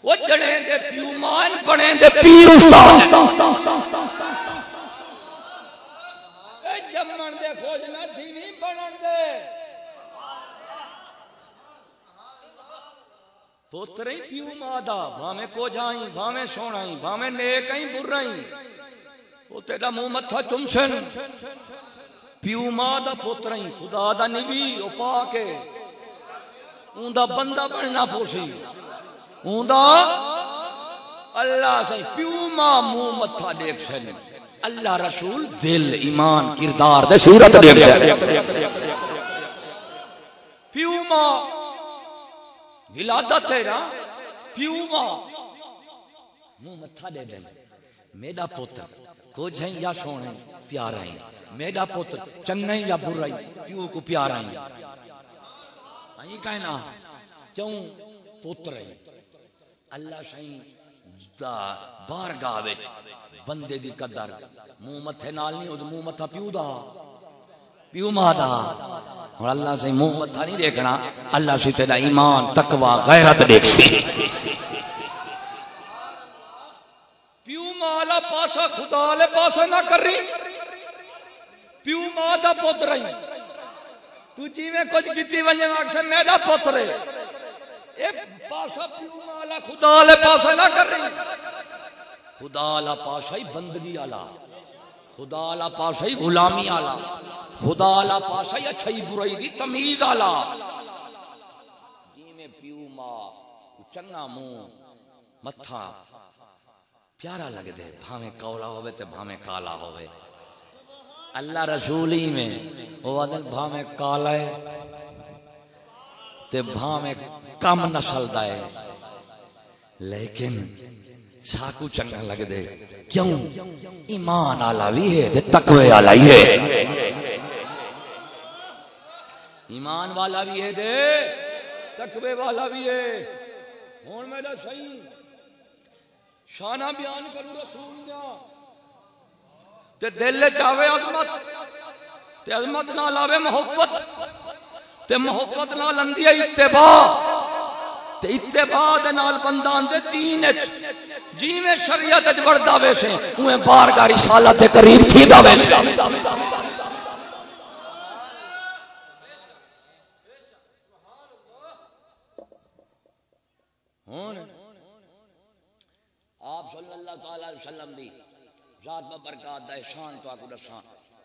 وہ جڑے دے پیو مان بنے دے پیر استاد۔ اے جمن دے کھوجنا تھی، نہیں بنن دے۔ پوترے پیو مادا بھاویں کو جائیں، بھاویں سونائیں بھاویں نیکیں برائیں وہ تیرا منہ متھا چمسن پیو ماں دا پوتر خدا دا نبی، او پا کے اون دا بندہ بننا پوسی۔ اون دا اللہ سے پیو ماں منہ متھا دیکھ سن۔ اللہ رسول دل، ایمان، کردار دے صورت دیکھ سن۔ پیو ماں ولادت ہے نا پیو ماں منہ متھا دے دے۔ میرا پوتر کو یا سونے پیارا ہی میرا پتر چنگا یا برا پیو کو پیارا ہی کہنا، کیوں پتر ہے اللہ سائیں بار گاہ بندے دی قدر، منہ متھے نال نہیں منہ متھا پیو دا۔ پیو ماں دا اور اللہ سے منہ متھا نہیں دیکھنا، اللہ سے تیرا ایمان، تقوی، غیرت دیکھ سی پیو مالا پاسا خدا لے پاسا نہ کر رہی پیو ماں کا پوتر ہی تو جی میں کچھ کیتی ونجے آخر میرا پوتر ہے۔ پاسا پیو مالا، خدا لے پاسا نہ کر رہی خدا لا پاسا ہی بندگی والا، خدا لا پاسا ہی غلامی والا۔ خدا لا پاسا اچھا ہی اچھائی برائی دی تمیز والا۔ جی میں پیو ماں چنگا منہ متھا۔ پیارا لگ دے بھاویں کولا ہوئے تے بھاویں کالا ہوئے اللہ رسول ہی میں، وہ آدھے بھا کالا ہے تے بھا کم نسل دا ہے۔ لیکن ساکو چنگا لگ دے کیوں؟ ایمان آلا بھی ہے تے تقوی آلا ہی ہے۔ ایمان والا بھی ہے، دے۔ تقوی والا بھی ہے۔ ہون میرا صحیح شانہ بیان کروں رسول دیا تے دل چاہے عظمت۔ تے عظمت نہ لاوے محبت۔ تے محبت نہ لندی ہے اتباع۔ تے اتباع دے نال بندہ دے دین وچ۔ جیویں شریعت وچ بڑھدا ویسے اوے بارگاہ رسالت دے قریب تھیدا ویسے ہن آپ صلی اللہ تعالی علیہ وسلم دی ذات برکات دا احسان تو آکو دساں۔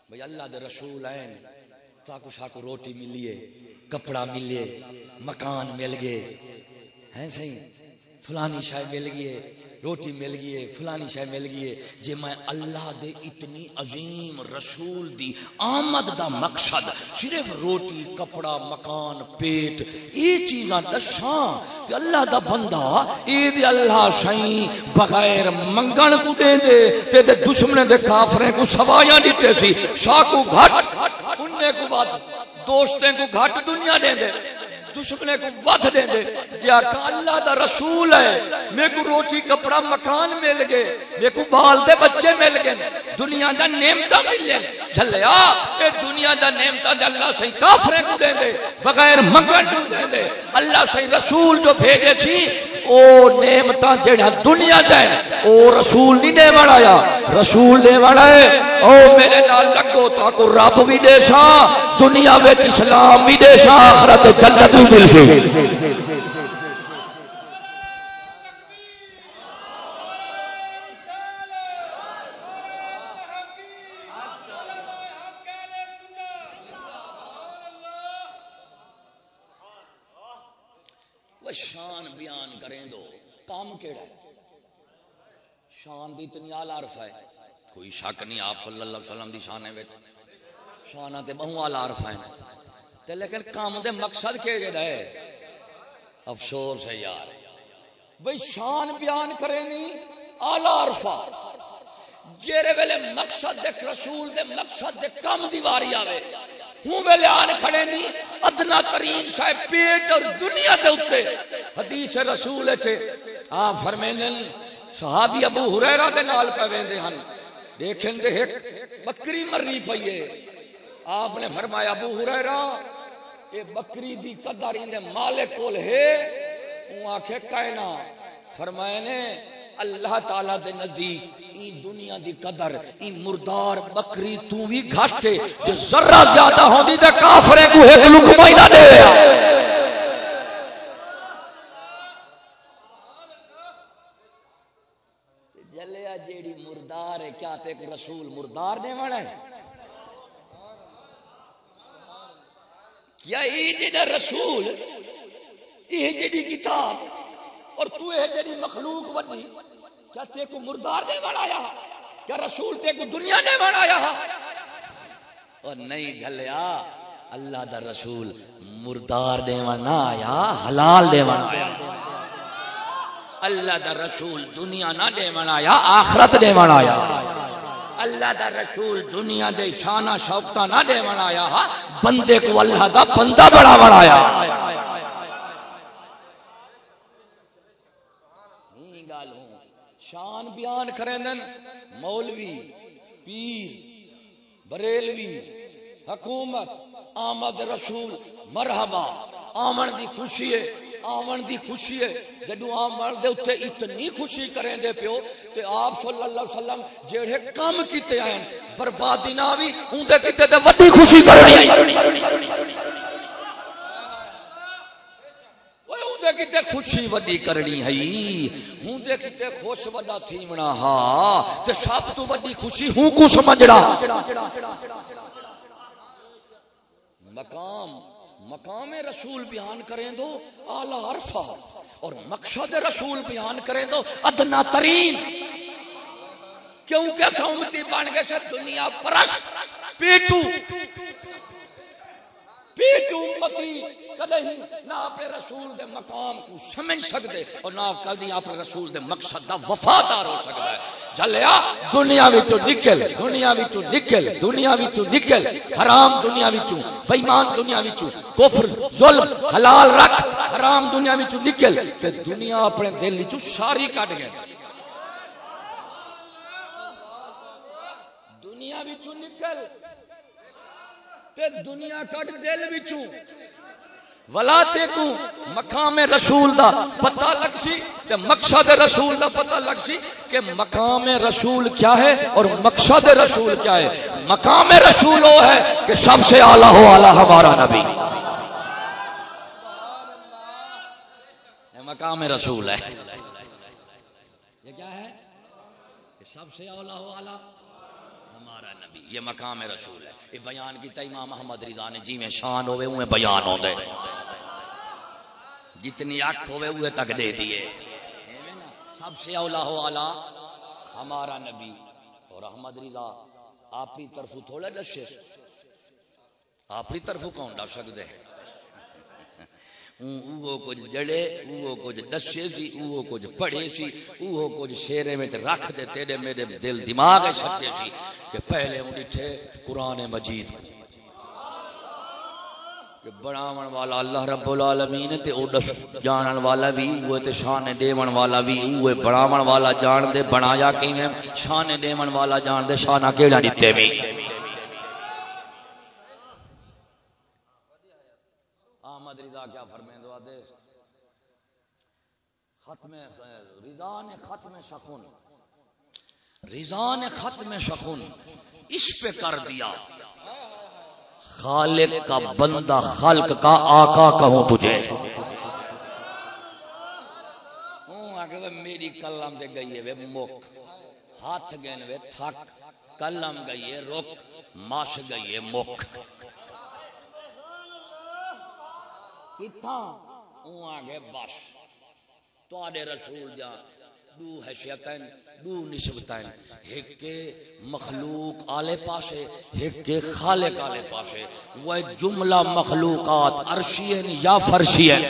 بھئی اللہ دے رسول ہیں تو آکو ساکو روٹی ملیے، کپڑا ملیے، مکان مل گئے۔ ہیں صحیح فلانی شاہ مل گئے۔ روٹی مل گئی فلانی شے مل گئی ہے۔ جے میں اللہ دے اتنی عظیم رسول دی آمد دا مقصد صرف روٹی، کپڑا، مکان، پیٹ، یہ چیزاں دساں کہ اللہ دا بندہ اے دے اللہ سائیں بغیر منگن کو دے دے، تے دے دشمنے دے کافریں کو سوایاں دیتے سی۔ شاکو گھٹ اننے کو بعد دوستیں کو گھٹ دنیا دے دے۔ دشمنے کو ود دیں دے جی آکا اللہ دا رسول ہے میں کو روٹی، کپڑا، مکان مل گئے۔ میں کو بال دے بچے مل گئے۔ دنیا دا نعمتہ ملے۔ چلیا اے دنیا دا نعمتہ دے اللہ سے کافرے کو دیں دے۔ بغیر منگن کو دے۔ دے اللہ سے رسول جو بھیجے تھی او نعمت جڑا دنیا دے او رسول نہیں دے بڑھایا رسول دے بڑھائے او میرے نال لگو تاکو رب بھی دے سا دنیا وچ اسلام بھی دے سا آخرت جنت بھی مل سی وہ شان بیان کریں دو کام کیڑا ہے شان دی اتنی آلہ عرف ہے۔ کوئی شک نہیں آپ صلی اللہ علیہ وسلم دی شان ہے شانہ تے بہو آلہ عرف ہے تے لیکن کام دے مقصد کے جڑا ہے۔ افسوس ہے یار۔ بھئی شان بیان کرے نہیں آلہ عرفہ۔ جیرے ویلے مقصد دے رسول دے مقصد دے کم دیواری آوے۔ ہوں ویلے آن کھڑے نہیں ادنا ترین صاحب پیٹ اور دنیا دے اتے حدیث رسول چھے آپ فرمینن صحابی ابو حریرہ دے نال پہ ویندے ہن۔ دیکھیں دے ایک بکری مرنی پئیے آپ نے فرمایا، ابو حریرہ اے بکری دی قدر اندے مالک کول ہے۔ وہ آکھے کائنا فرمائے نے، اللہ تعالی دے نزدیک ای دنیا دی قدر ای مردار بکری تو بھی گھاٹے جو ذرہ زیادہ ہوندی تے کافرے کو ایک لقمہ ہی نہ دے۔ جلیا مردار ہے، کیا تے کو رسول مردار دے والا ہے؟ کیا یہ جڑا رسول یہ جڑی کتاب، اور تو یہ جڑی مخلوق بنی کیا تے کو مردار دے والا آیا؟ کیا رسول تے کو دنیا دے والا آیا؟ اور نہیں جھلیا اللہ دا رسول مردار دے والا آیا، حلال دے والا آیا۔ اللہ دا رسول دنیا نہ دے آیا آخرت دے آیا اللہ دا رسول دنیا دے شانہ شوقتا نہ دے آیا بندے کو اللہ دا بندہ بڑا بڑا آیا ہوں شان بیان کریں مولوی، پیر، بریلوی، حکومت، آمد رسول، مرحبا۔ آمن دی خوشی ہے۔ آمن دی خوشی ہے۔ جدو آمن دے اتنے اتنی خوشی کریں دے پیو تے آپ صلی اللہ علیہ وسلم جیڑے کام کیتے آئیں بربادی نہ بھی ہوں دے کیتے تے وڈی خوشی کرنی کتے خوشی وڈی کرنی ہے ہوں دے کتے خوش وڈا تھیمنا ہا۔ تے سب تو وڈی خوشی ہوں کو سمجھڑا مقام مقام رسول بیان کریں دو، اعلی عرفہ، اور مقصد رسول بیان کریں دو، ادنا ترین۔ کیونکہ سومتی بن گئے سے دنیا پرست، پیٹو۔ پیٹ امتی کدے ہی نہ اپنے رسول دے مقام کو سمجھ سکتے اور نہ کدی اپنے رسول دے مقصد دا وفادار ہو سکتا ہے چلیا دنیا وچوں نکل، دنیا وچوں نکل، دنیا وچوں نکل، حرام دنیا وچوں بےمان دنیا وچوں، کفر، ظلم، حلال رکھ، حرام دنیا وچوں نکل، تے دنیا اپنے دل وچوں ساری کٹ گئے۔ دنیا وچوں نکل تے دنیا کٹ دل وچوں۔ ولا تے کو مقام رسول دا پتہ لگ سی تے مقصد رسول دا پتہ لگ سی کہ مقام رسول کیا ہے اور مقصد رسول کیا ہے۔ مقام رسول وہ ہے کہ سب سے اعلی ہو اعلی ہمارا نبی۔ مقام رسول ہے۔ یہ کیا ہے؟ کہ سب سے اعلی ہو اعلی یہ مقام رسول ہے۔ یہ بیان کیتا امام احمد رضا نے جی میں شان ہوئے اوے بیان ہوندے جتنی اکھ ہوئے اوے تک دے دیے۔ سب سے اولا ہو اعلی ہمارا نبی۔ اور احمد رضا اپنی طرف تھوڑا دسے۔ اپنی طرف کون ڈر سکتے ہیں؟ وہ کچھ جڑے وہ کچھ دسے سی وہ کچھ پڑھے سی وہ کچھ شیرے میں رکھ دے، تیرے میرے دل دماغ سکتے سی کہ پہلے ان ڈٹھے قرآن مجید۔ کہ بناون والا اللہ رب العالمین تے او دس جانن والا بھی وہ تے شان دیون والا بھی وہ بناون والا جان دے، بنایا کیویں؟ شان دیون والا جان دے شانہ کیڑا دتے بھی احمد رضا کیا فرمائیں دو آدے ختم رضا نے ختم شکن رضا نے ختم شکن اس پہ کر دیا۔ خالق کا بندہ خلق کا آقا کہوں تجھے۔ میری کلم دے گئی ہے مک۔ ہاتھ گئے وے تھک۔ کلم گئی ہے رک۔ ماش گئی ہے مک۔ کتھاں؟ اون آگے بس، تواڈے رسول جا، دو حیثیتیں دو نسبتیں ایک کے مخلوق آلے پاسے ایک کے خالق آلے پاسے۔ وہ جملہ مخلوقات، عرشین یا فرشین؟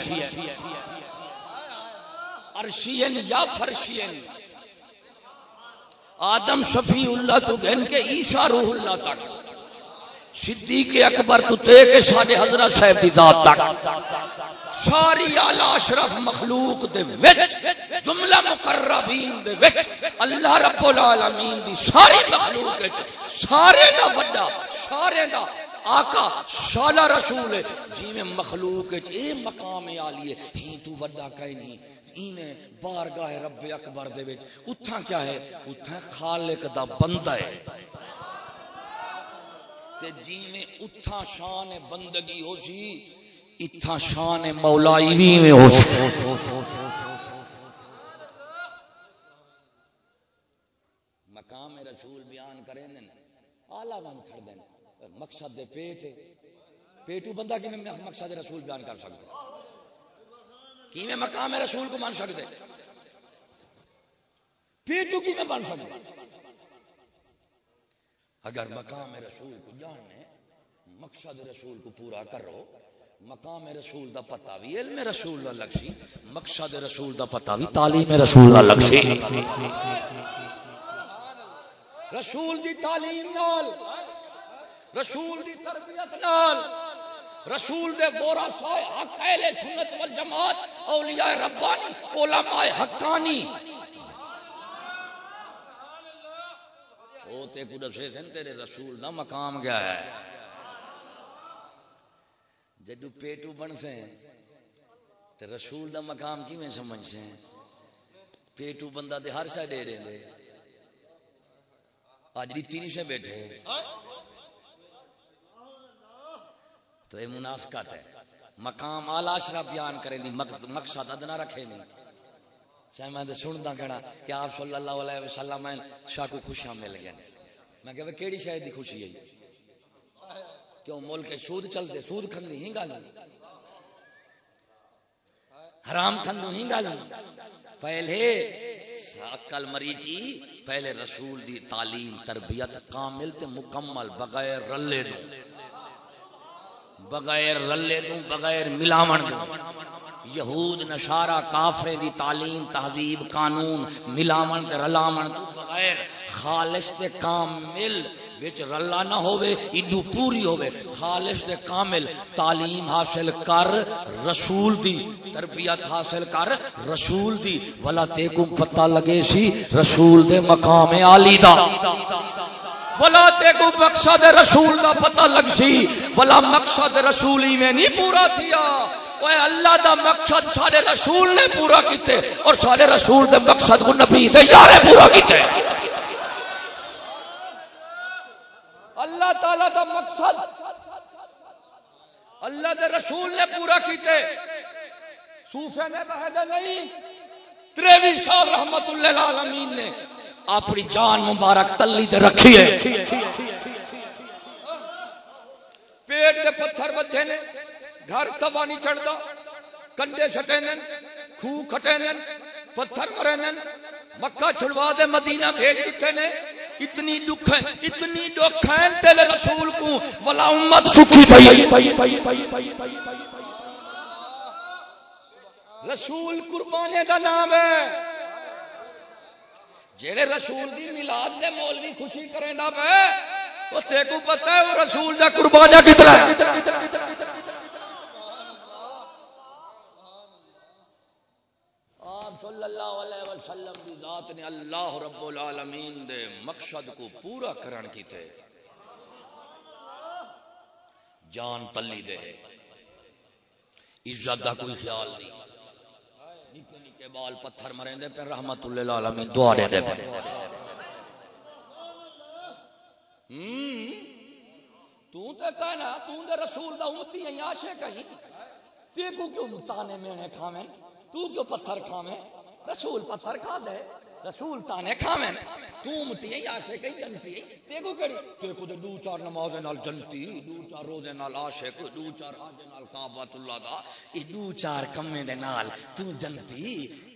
عرشین یا فرشین؟ آدم شفیع اللہ تو گہن کے عیسیٰ روح اللہ تک۔ صدیق اکبر تو تے کے ساڈے حضرت صاحب دی ذات تک۔ ساری اعلی اشرف مخلوق دے وچ، جملہ مقربین دے وچ، اللہ رب العالمین دی ساری مخلوق وچ، سارے دا بڑا سارے دا آقا، شالا رسول ہے۔ جی میں مخلوق وچ اے مقام عالی ہے، ہی تو بڑا کہیں نہیں۔ اینے بارگاہ رب اکبر دے وچ، اتھاں کیا ہے؟ اتھاں خالق دا بندہ ہے۔ تے جی میں شان بندگی ہو جی، سی اتھا شان مولائی بھی میں ہو سی مقام رسول بیان کریں دن، آلہ بن کھڑ دیں مقصد دے پیٹ، پیٹو بندہ کی میں مقصد رسول بیان کر سکتا کی میں مقام رسول کو مان سکتے پیٹو کی میں بن سکتا اگر مقام رسول کو جاننے مقصد رسول کو پورا کرو، مقام رسول دا پتہ بھی علم رسول دا لگ سی مقصد رسول دا پتہ بھی تعلیم رسول دا لگ سی رسول دی تعلیم نال، رسول دی تربیت نال، رسول دے بورا سائے حق اہل سنت والجماعت، اولیاء ربانی، علماء حقانی۔ وہ تے سن، تیرے رسول دا مقام کیا ہے؟ جدو پیٹو بن سے تے رسول دا مقام کی میں سمجھ سے پیٹو بندہ تے ہر شے دے دے دے۔ اج دی تین شے بیٹھے۔ تو یہ منافقت ہے۔ مقام اعلی اشرف بیان کریں دی مقصد ادنا رکھے نہیں۔ چاہے میں سنتا کہنا کہ آپ صلی اللہ علیہ وسلم میں شاہ کو خوشیاں مل گئے میں کہ کہڑی شاید دی خوشی ہے؟ کیوں ملک سود چلتے، سود کھندی ہی گل حرام کھندو ہی گل پہلے عقل مریضی پہلے رسول دی تعلیم، تربیت کامل تے مکمل، بغیر رلے دوں۔ بغیر رلے دوں، بغیر ملاون دوں۔ یہود نشارہ کافرے دی تعلیم، تہذیب، قانون، ملاون تے رلاون تو بغیر خالص تے کامل وچ رلا نہ ہوئے ایڈو پوری ہوئے خالص تے کامل تعلیم حاصل کر رسول دی، تربیت حاصل کر رسول دی۔ ولا تے کو پتہ لگے سی رسول دے مقام عالی دا۔ ولا تے کو مقصد رسول دا پتہ لگ سی۔ ولا مقصد رسولی میں نہیں پورا تھیا وہ اللہ دا مقصد سارے رسول نے پورا کیتے اور سارے رسول دے مقصد کو نبی دے یارے پورا کیتے۔ اللہ تعالی دا مقصد۔ اللہ دے رسول نے پورا کیتے۔ صوفے نے بہدے نہیں۔ تریوی سال رحمت اللہ العالمین نے اپنی جان مبارک تلی تے رکھی ہے۔ پیٹ دے پتھر بدھے نے۔ گھر تبا نہیں چڑھتا۔ کنڈے چھٹے نن خو پتھر مرے مکہ چھڑوا دے، مدینہ بھیج دیتے نے۔ اتنی دکھ ہے، اتنی دکھ ہے تیرے رسول کو۔ ولا امت سکھی پئی۔ رسول قربانے کا نام ہے۔ جہے رسول دی میلاد دے مولوی خوشی کرے نہ پے تو تے کو پتہ ہے، وہ رسول دا قربانیاں کتنا ہے آپ صلی اللہ علیہ وسلم دی ذات نے اللہ رب العالمین دے مقصد کو پورا کرن کیتے جان تلی دے۔ عزت دا کوئی خیال نہیں۔ نکے نکے بال پتھر مریں دے پھر رحمت اللہ العالمین دعا دے دے پھر تو تے کہنا تو دے رسول دا امتی ہیں عاشق ہیں تے کو کیوں تانے میں کھاویں؟ تو کیوں پتھر کھاویں، رسول پتھر کھا دے، رسول تانے کھاویں۔ تو تومتی ہے عاشق ہے جنتی ہے دیکھو کڑی تے کو دو چار نماز نال جنتی، دو چار روزے نال عاشق، دو چار حج نال کعبۃ اللہ دا۔ ای دو چار کمے دے نال تو جنتی،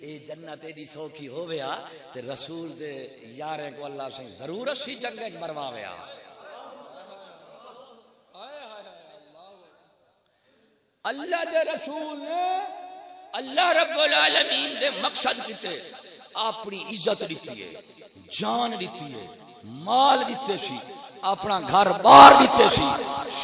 اے جنت دی سوکھی ہویا تے رسول دے یارے کو اللہ سے ضرور اسی جنگ وچ مرواویا۔ اللہ دے رسول نے اللہ رب العالمین دے مقصد کیتے اپنی عزت دیتی ہے جان دیتی ہے مال دیتے سی، اپنا گھر بار دیتے سی،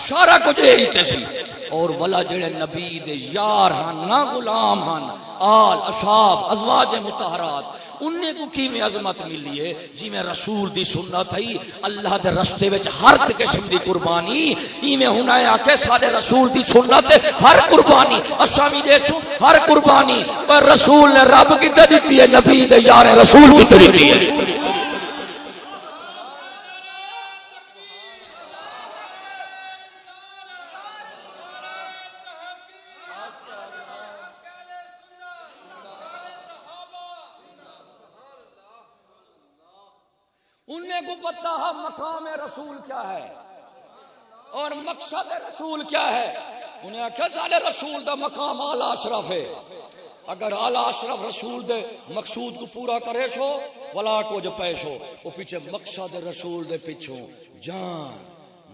سارا کچھ دے دیتے سی۔ اور ولا جڑے نبی دے یار ہن، نہ غلام ہن، آل، اصحاب، ازواج متحرات انہیں کو کی میں عظمت ملی ہے؟ جی میں رسول دی سنت ہے اللہ دے رستے وچ ہر قسم دی قربانی ای میں ہونا ہے کہ سارے رسول دی سنت ہر قربانی۔ اساں وی دیکھو، ہر قربانی۔ پر رسول نے رب کی تے دتی ہے؟ نبی دے یار رسول کی تے دتی ہے انہیں کو پتا ہے مقام رسول کیا ہے؟ اور مقصد رسول کیا ہے؟ انہیں آخیا سارے رسول دا مقام آلہ اشرف ہے۔ اگر آلہ اشرف رسول دے مقصود کو پورا کرے سو ولا کو جو ہو۔ وہ پیچھے مقصد رسول دے پیچھوں۔ جان،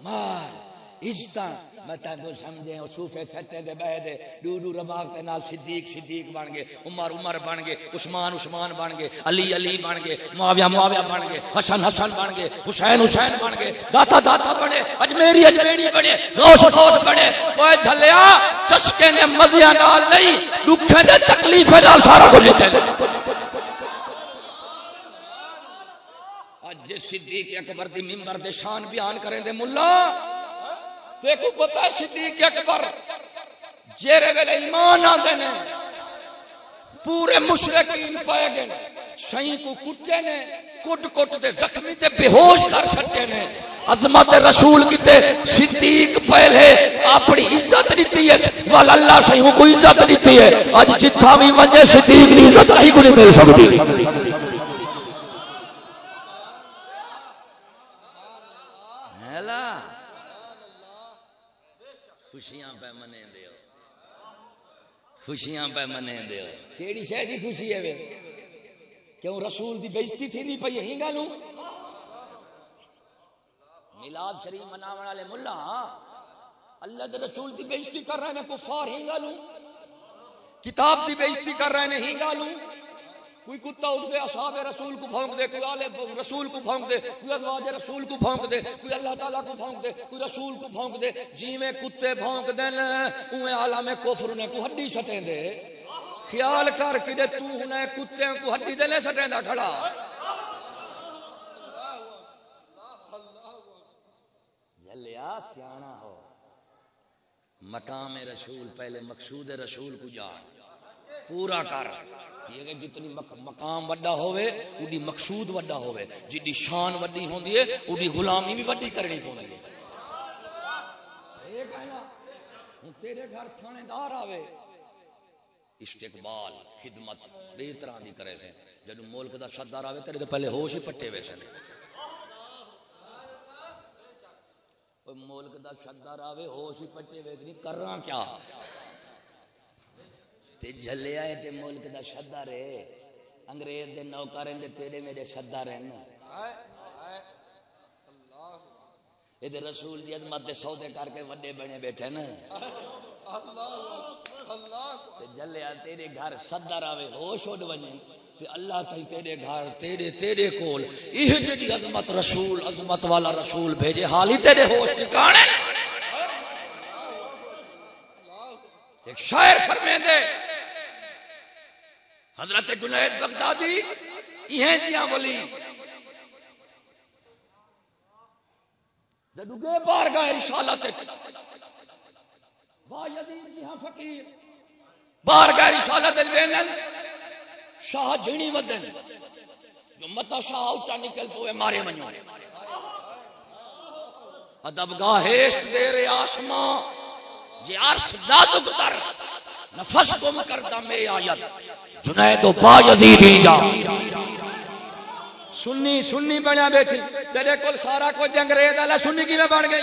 مال عزت میں تینوں سمجھے وہ صوفے سٹے دے بہ دے دو دو رباق تے نال صدیق صدیق بن گئے، عمر عمر بن گئے، عثمان عثمان بن گئے، علی علی بن گئے، معاویہ معاویہ بن گئے، حسن حسن بن گئے، حسین حسین بن گئے، داتا داتا بنے، اجمیری اجمیری بنے غوث غوث بنے اوے جھلیا چسکے نے مزیاں نال نہیں دکھے دے تکلیفے نال سارا کچھ لیتے اج جے صدیق اکبر دی منبر دے شان بیان کریں دے ملہ مولا دیکھو پتا صدیق اکبر، جیرے ویلے ایمان آتے نے، پورے مشرقین پائے گئے شہی کو کٹے نے، کٹ کٹ دے زخمی تے بے ہوش کر سکتے نے۔ عظمت رسول کی تے صدیق پہلے اپنی عزت دیتی ہے، وال اللہ شہیوں کو عزت دیتی ہے۔ آج جتھا بھی وجہ صدیق نہیں عزت ہی کو نہیں مل سکتی۔ خوشیاں پہ منے دیو خوشیاں پہ منے دیو کیڑی شے دی خوشی ہے وے کیوں رسول دی بےزتی تھی نہیں پئی ہی گالوں میلاد شریف مناون والے مولا اللہ دے رسول دی بےزتی کر رہے ہیں کفار ہی گالوں کتاب دی بےزتی کر رہے ہیں ہی گالوں کوئی کتا اٹھ دے اصحاب رسول کو بھونک دے، کوئی آلے رسول کو بھونک دے، کوئی ازواج رسول کو بھونک دے، کوئی اللہ تعالیٰ کو بھونک دے، کوئی رسول کو بھونک دے۔ جی میں کتے بھونک دین اوے عالم کفر نے کو ہڈی سٹیں دے۔ خیال کر کے دے تو نے کتے کو ہڈی دے لے سٹیں دا کھڑا۔ جلیا سیانا ہو۔ مقام رسول، پہلے مقصود رسول کو جان۔ پورا کر۔ یہ کہ جتنی مقام وڈا ہوئے اڈی مقصود وڈا ہوئے جدی شان وڈی ہوندی ہے اڈی غلامی بھی وڈی کرنی پوندی ہے۔ تیرے گھر تھانے دار آوے۔ استقبال، خدمت دیر طرح دی کرے تھے جب ملک دا صدر آوے، تیرے تو پہلے ہوش ہی پٹے ویسے نے ملک دا صدر آوے، ہوش ہی پٹے ویسے نہیں کرنا کیا؟ تے جھلیا ہے تے ملک دا شدہ رہے۔ انگریز دے نوکر دے تیرے میرے شدہ رہنا یہ رسول دی عظمت دے سودے کر کے وڈے بنے بیٹھے نا۔ تے جھلیا تیرے گھر صدر آوے ہوش اڈ بنے۔ تے اللہ تھی تیرے گھر، تیرے تیرے کول یہ جڑی عظمت رسول، عظمت والا رسول بھیجے، حال ہی تیرے ہوش ٹھکانے ایک شاعر فرمے دے حضرت جنید بغدادی یہ جیاں بولی۔ جدو گئے بار گئے رسالت با یزید جہاں فقیر۔ بار گئے رسالت وینن۔ شاہ جھنی ودن۔ جو متا شاہ اچا نکل پوے مارے ونجو ادب گاہیش دیر آسمان جی عرش نازک تر نفس گم کردہ میں آیت۔ جنید و با یزیدی جا۔ سنی سنی بنیا بیٹھی۔ تیرے کول سارا کچھ انگریز والا سنی کی میں بن گئی۔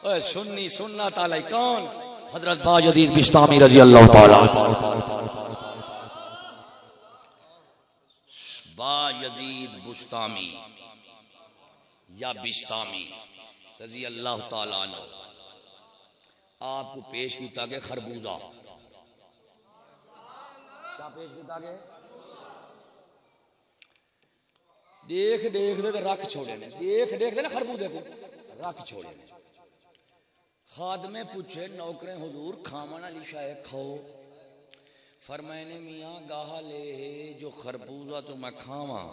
اوے سنی، سننا تعالی کون؟ حضرت با جدید بستامی رضی اللہ تعالی با یزید بستامی یا بستامی رضی اللہ تعالی عنہ۔ آپ کو پیش کیتا کہ خربوزہ۔ کیا پیش کیتا کہ دیکھ دیکھ دے رکھ چھوڑے نے۔ دیکھ دیکھ دے نا خربوزے کو رکھ چھوڑے نے۔ خادمے پوچھے نوکرے حضور کھاون والی شے کھاؤ۔ فرمائے نے، میاں گاہ لے جو خربوزہ تو میں کھاواں۔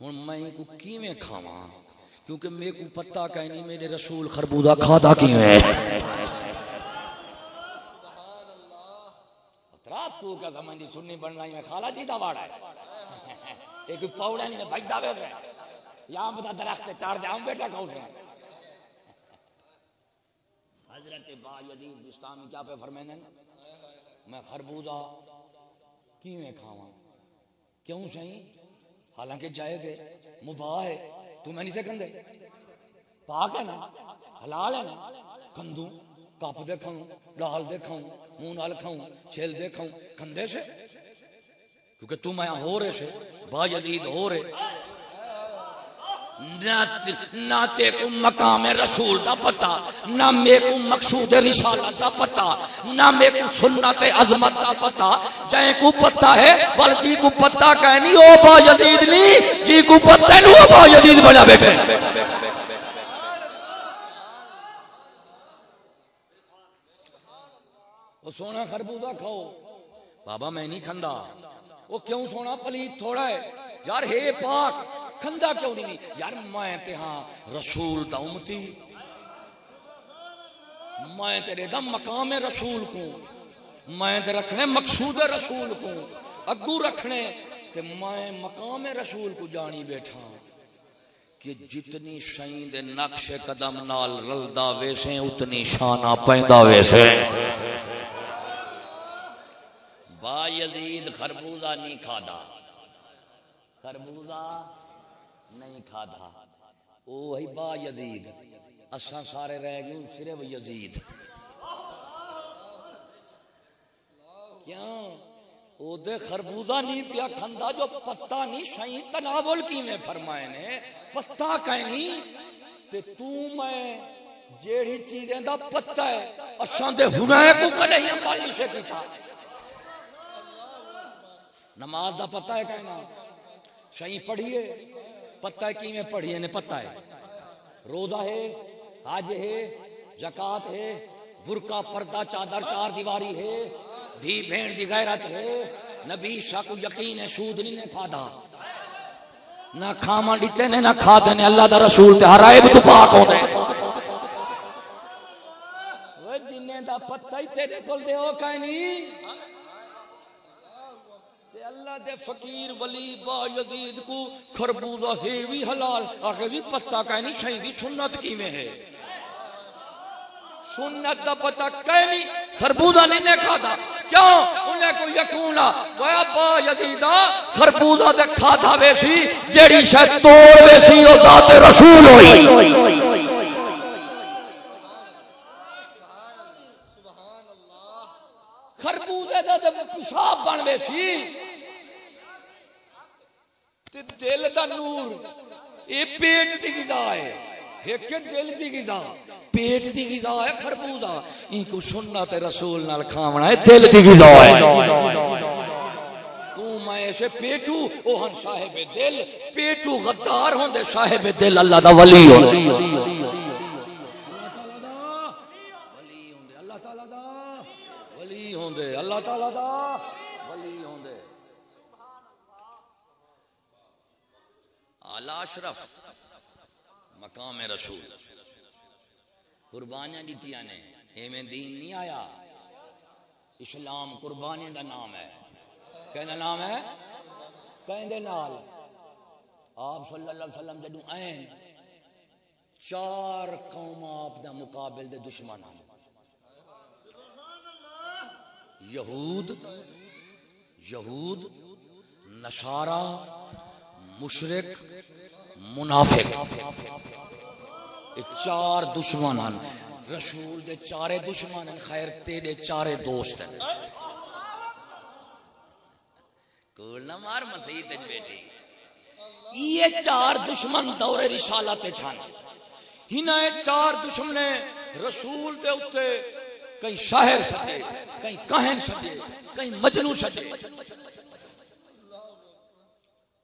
ہن میں کو کیویں کھاواں؟ کیونکہ میرے کو پتہ کہ نہیں، میرے رسول خربوزہ کھادا کیویں رات تو کا زمانی سنی بننا میں خالہ جی دا واڑا ہے۔ *laughs* ایک پاوڑا نہیں بھائی میں بھجدا وے یا بتا درخت چڑھ جاؤں بیٹا کھاؤ حضرت با یزید بستامی کیا پہ فرمائنے میں خربوزہ کیویں کھاواں؟ کیوں سہی؟ حالانکہ جائز ہے، مباح ہے۔ تو میں نہیں سے کھندے پاک ہے نا؟ حلال ہے نا؟ کندوں کپ دے کھاؤں لال دے کھاؤں منہ نال کھاؤں، چھیل دے کھاؤں کندے سے؟ کیونکہ تو میں ہو رہے سے، با جدید ہو رہے۔ نہ تے کو مقام رسول دا پتا نہ میرے کو مقصود رسالت دا پتا نہ میرے کو سنت عظمت دا پتا جائیں کو پتا ہے، بل جی کو پتا کہ نہیں، او با جدید نہیں جی کو پتا ہے وہ با جدید بنا بیٹھے۔ وہ سونا خربوزہ کھاؤ۔ بابا میں نہیں کھندا۔ وہ کیوں سونا پلیت تھوڑا ہے؟ یار ہے پاک۔ کھندا کیوں نہیں؟ یار میں تے ہاں رسول دا امتی۔ میں تیرے دا مقام رسول کو میں تے رکھنے مقصود رسول کو اگو رکھنے تے میں مقام رسول کو جانی بیٹھا۔ کہ جتنی شہید نقش قدم نال رلدا ویسے اتنی شانہ پیندا ویسے با یزید خربوزہ نہیں کھادا۔ خربوزہ نہیں کھادا۔ او با یزید۔ اساں سارے رہ گئے صرف یزید۔ کیوں؟ او دے خربوزہ نہیں پیا کھندا جو پتا نہیں شاہی تناول کی میں فرمائے نے۔ پتا کہیں تے تو میں جیڑی چیزیں دا پتہ ہے، اساں دے ہنے کو کدے ہی پالی کیتا۔ نماز دا پتہ ہے کہنا شاہی پڑھیے، پتہ ہے کی میں پڑھیے نے پتہ ہے۔ روزہ ہے، حج ہے زکات ہے، برقع، پردہ، چادر، چار دیواری ہے، دھی بھیڑ دی غیرت ہے۔ نبی شاہ یقین ہے، سود نہیں نے کھادا نہ کھاما ڈیتے نے، نہ کھا نے۔ اللہ دا رسول تے ہر آئے تو پاک ہو دے۔ وہ جنہیں دا پتہ ہی تیرے کول دے ہو کہیں نہیں تے اللہ دے فقیر ولی با یزید کو خربوزہ ہے بھی حلال، آخر بھی پستا کہیں نہیں شہید سنت کی میں ہے؟ سنت دا پتہ کہیں نہیں خربوزہ نہیں نے کھاتا کیوں؟ انہیں کو یقین وہ با یزیدہ خربوزہ دے کھاتا ویسی جیڑی شاید توڑ ویسی او ذات رسول ہوئی خربوزے دا تے پیشاب تے دل دا نور اے پیٹ دی غذا ہے ایک دل دی غذا پیٹ دی غذا ہے خربوزہ این کو سنت رسول نال کھاونا ہے دل دی غذا ہے تو میں ایسے پیٹو او ہن صاحب دل پیٹو غدار ہوندے صاحب دل اللہ دا ولی ہوندے اللہ تعالی دا ولی ہوندے اللہ تعالی دا اشرف، مقام رسول۔ قربانیاں دیتیاں نے، ایویں دین نہیں آیا۔ اسلام قربانی دا نام ہے۔ کہنا نام ہے؟ کہندے نال۔ آپ صلی اللہ علیہ وسلم جدوں آئے، چار قوم آپ دا مقابل دے دشمن ہیں۔ یہود یہود نشارا مشرق، منافق۔ چار دشمن ہیں۔ رسول دے چارے دشمن ہیں۔ خیر، تیرے چارے دوست ہیں۔ کول نہ مار مسیح تے بیٹی۔ یہ چار دشمن دور رسالت چھان ہنا چار دشمن رسول دے اوتے کئی شاعر سجے کئی کہن سجے کئی مجنو سجے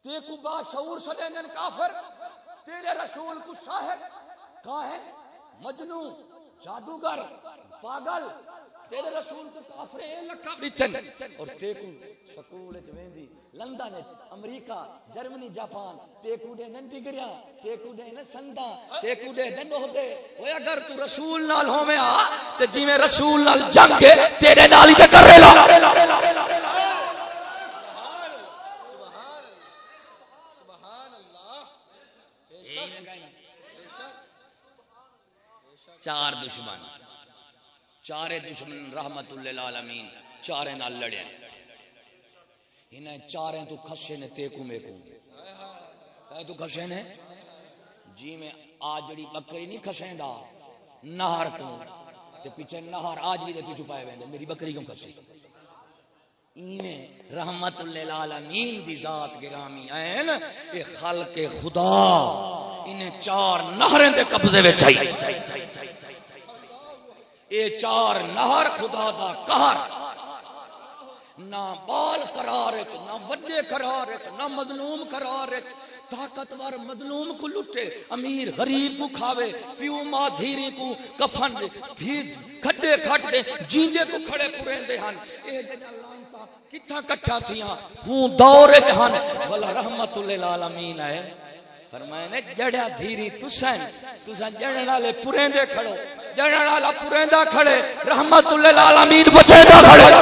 تے کو با شعور سجے کافر، تیرے رسول کو شاعر کاہن، مجنو، جادوگر، پاگل، تیرے رسول کو کافر، اے لقب دتن اور تے کو سکول وچ ویندی، لندن وچ، امریکہ، جرمنی، جاپان تے کو دے نن ڈگریاں تے کو دے نہ سندا تے کو دے نن ہو دے اوے اگر تو رسول نال ہوویں آ تے جویں رسول نال جنگ کے تیرے نال ہی تے کرے لا۔ چار دشمن، چارے دشمن رحمت للعالمین، چارے نال لڑے انہیں چارے تو کھسے نے تیکو میکو اے تو کھسے نے؟ جی میں آج جڑی بکری نہیں کھسیں دا، نہر تو۔ تے پیچھے نہر آج بھی دے پیچھے پائے ویندے میری بکری کیوں کھسی؟ ایویں رحمت للعالمین دی ذات گرامی این، اے خلق خدا، انہیں چار نہریں دے قبضے وچ آئی۔ اے چار نہر خدا دا قہر۔ نہ بال قرار ہے نہ وڈے قرار ہے نہ مظلوم قرار ہے طاقتور مظلوم کو لٹے، امیر غریب کو کھاوے، پیو ماں دھیری کو کفن بھی کھڈے کھڈے جیندے کو کھڑے پورے ہن۔ اے جڑا لانتا کتھا کٹھا تھیاں، ہوں دور وچ ہن۔ ولا رحمت للعالمین ہے فرمائے نے، جڑیا دھیری تسن تسن جڑن والے پورے دے کھڑو۔ جڑن پورے کھڑے رحمت اللہ عالمین بچے دا کھڑے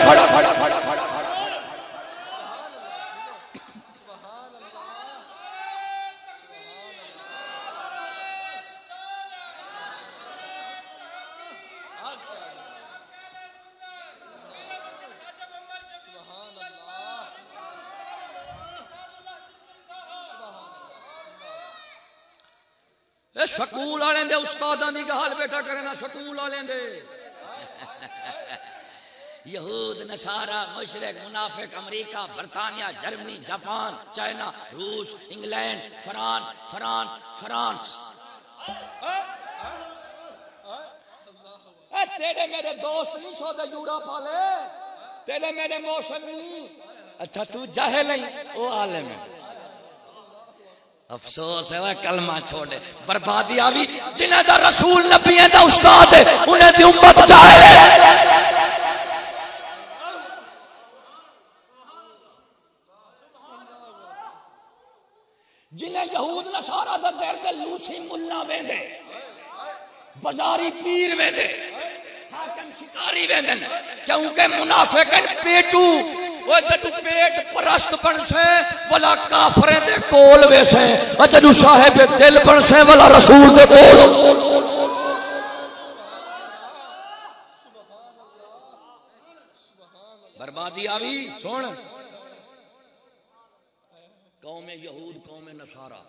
سکول والے دے استاداں دی گال بیٹا کرنا سکول والے دے۔ *laughs* یہود نصارا مشرق منافق امریکہ برطانیہ جرمنی جاپان چائنا روس انگلینڈ فرانس فرانس فرانس۔ اے تیرے میرے دوست نہیں سو دے جوڑا پالے۔ تیرے میرے موشن نہیں۔ اچھا تو جاہل نہیں وہ عالم ہے افسوس ہے وہ کلمہ چھوڑے بربادی آوی جنہیں دا رسول نبی دا استاد ہے، انہیں دی امت جاہل ہے جنہیں یہود نصارا دا دیر دے لوسی ملا ویندے، بازاری پیر ویندے، حاکم شکاری ویندے، کیونکہ منافق پیٹو وہ جدو پیٹ پرست بن سے والا کافرے دے کول ویسے جدو صاحب دل بن سے والا رسول دے کول۔ بربادی آوی؟ سن۔ قوم یہود، قوم نشارا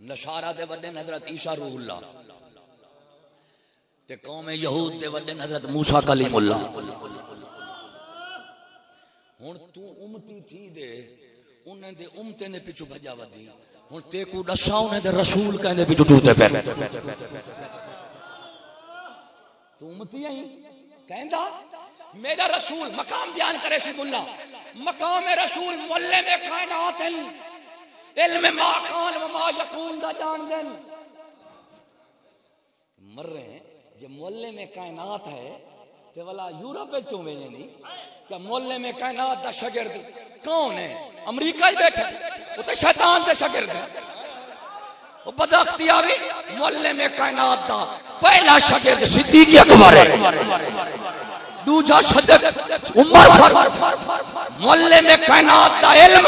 نشارا دے وڈے حضرت عیسیٰ روح اللہ۔ تے قوم یہود دے وڈے حضرت موسیٰ کلیم اللہ۔ ہوں تو امتی تھی دے، انہیں دے امتے نے پیچھو بھجا ودی ہوں تے کو دسا انہیں دے رسول کہنے پیچھو ٹوٹے پہ تو امتی آئی کہندا، میرا رسول مقام بیان کرے سی ملا مقام رسول ملے میں کائنات ہیں علم ما کان و ما یکون دا جان دن مر رہے ہیں، جب ملے میں کائنات ہے تے والا یورپ میں کیوں نہیں؟ کہ مولے میں کائنات دا شاگرد کون ہے؟ امریکہ ہی بیٹھا او تے شیطان دے شاگرد ہے او بداختی آوی مولے میں کائنات دا پہلا شاگرد صدیق اکبر ہے۔ دوجا صدق عمر مولے میں کائنات دا علم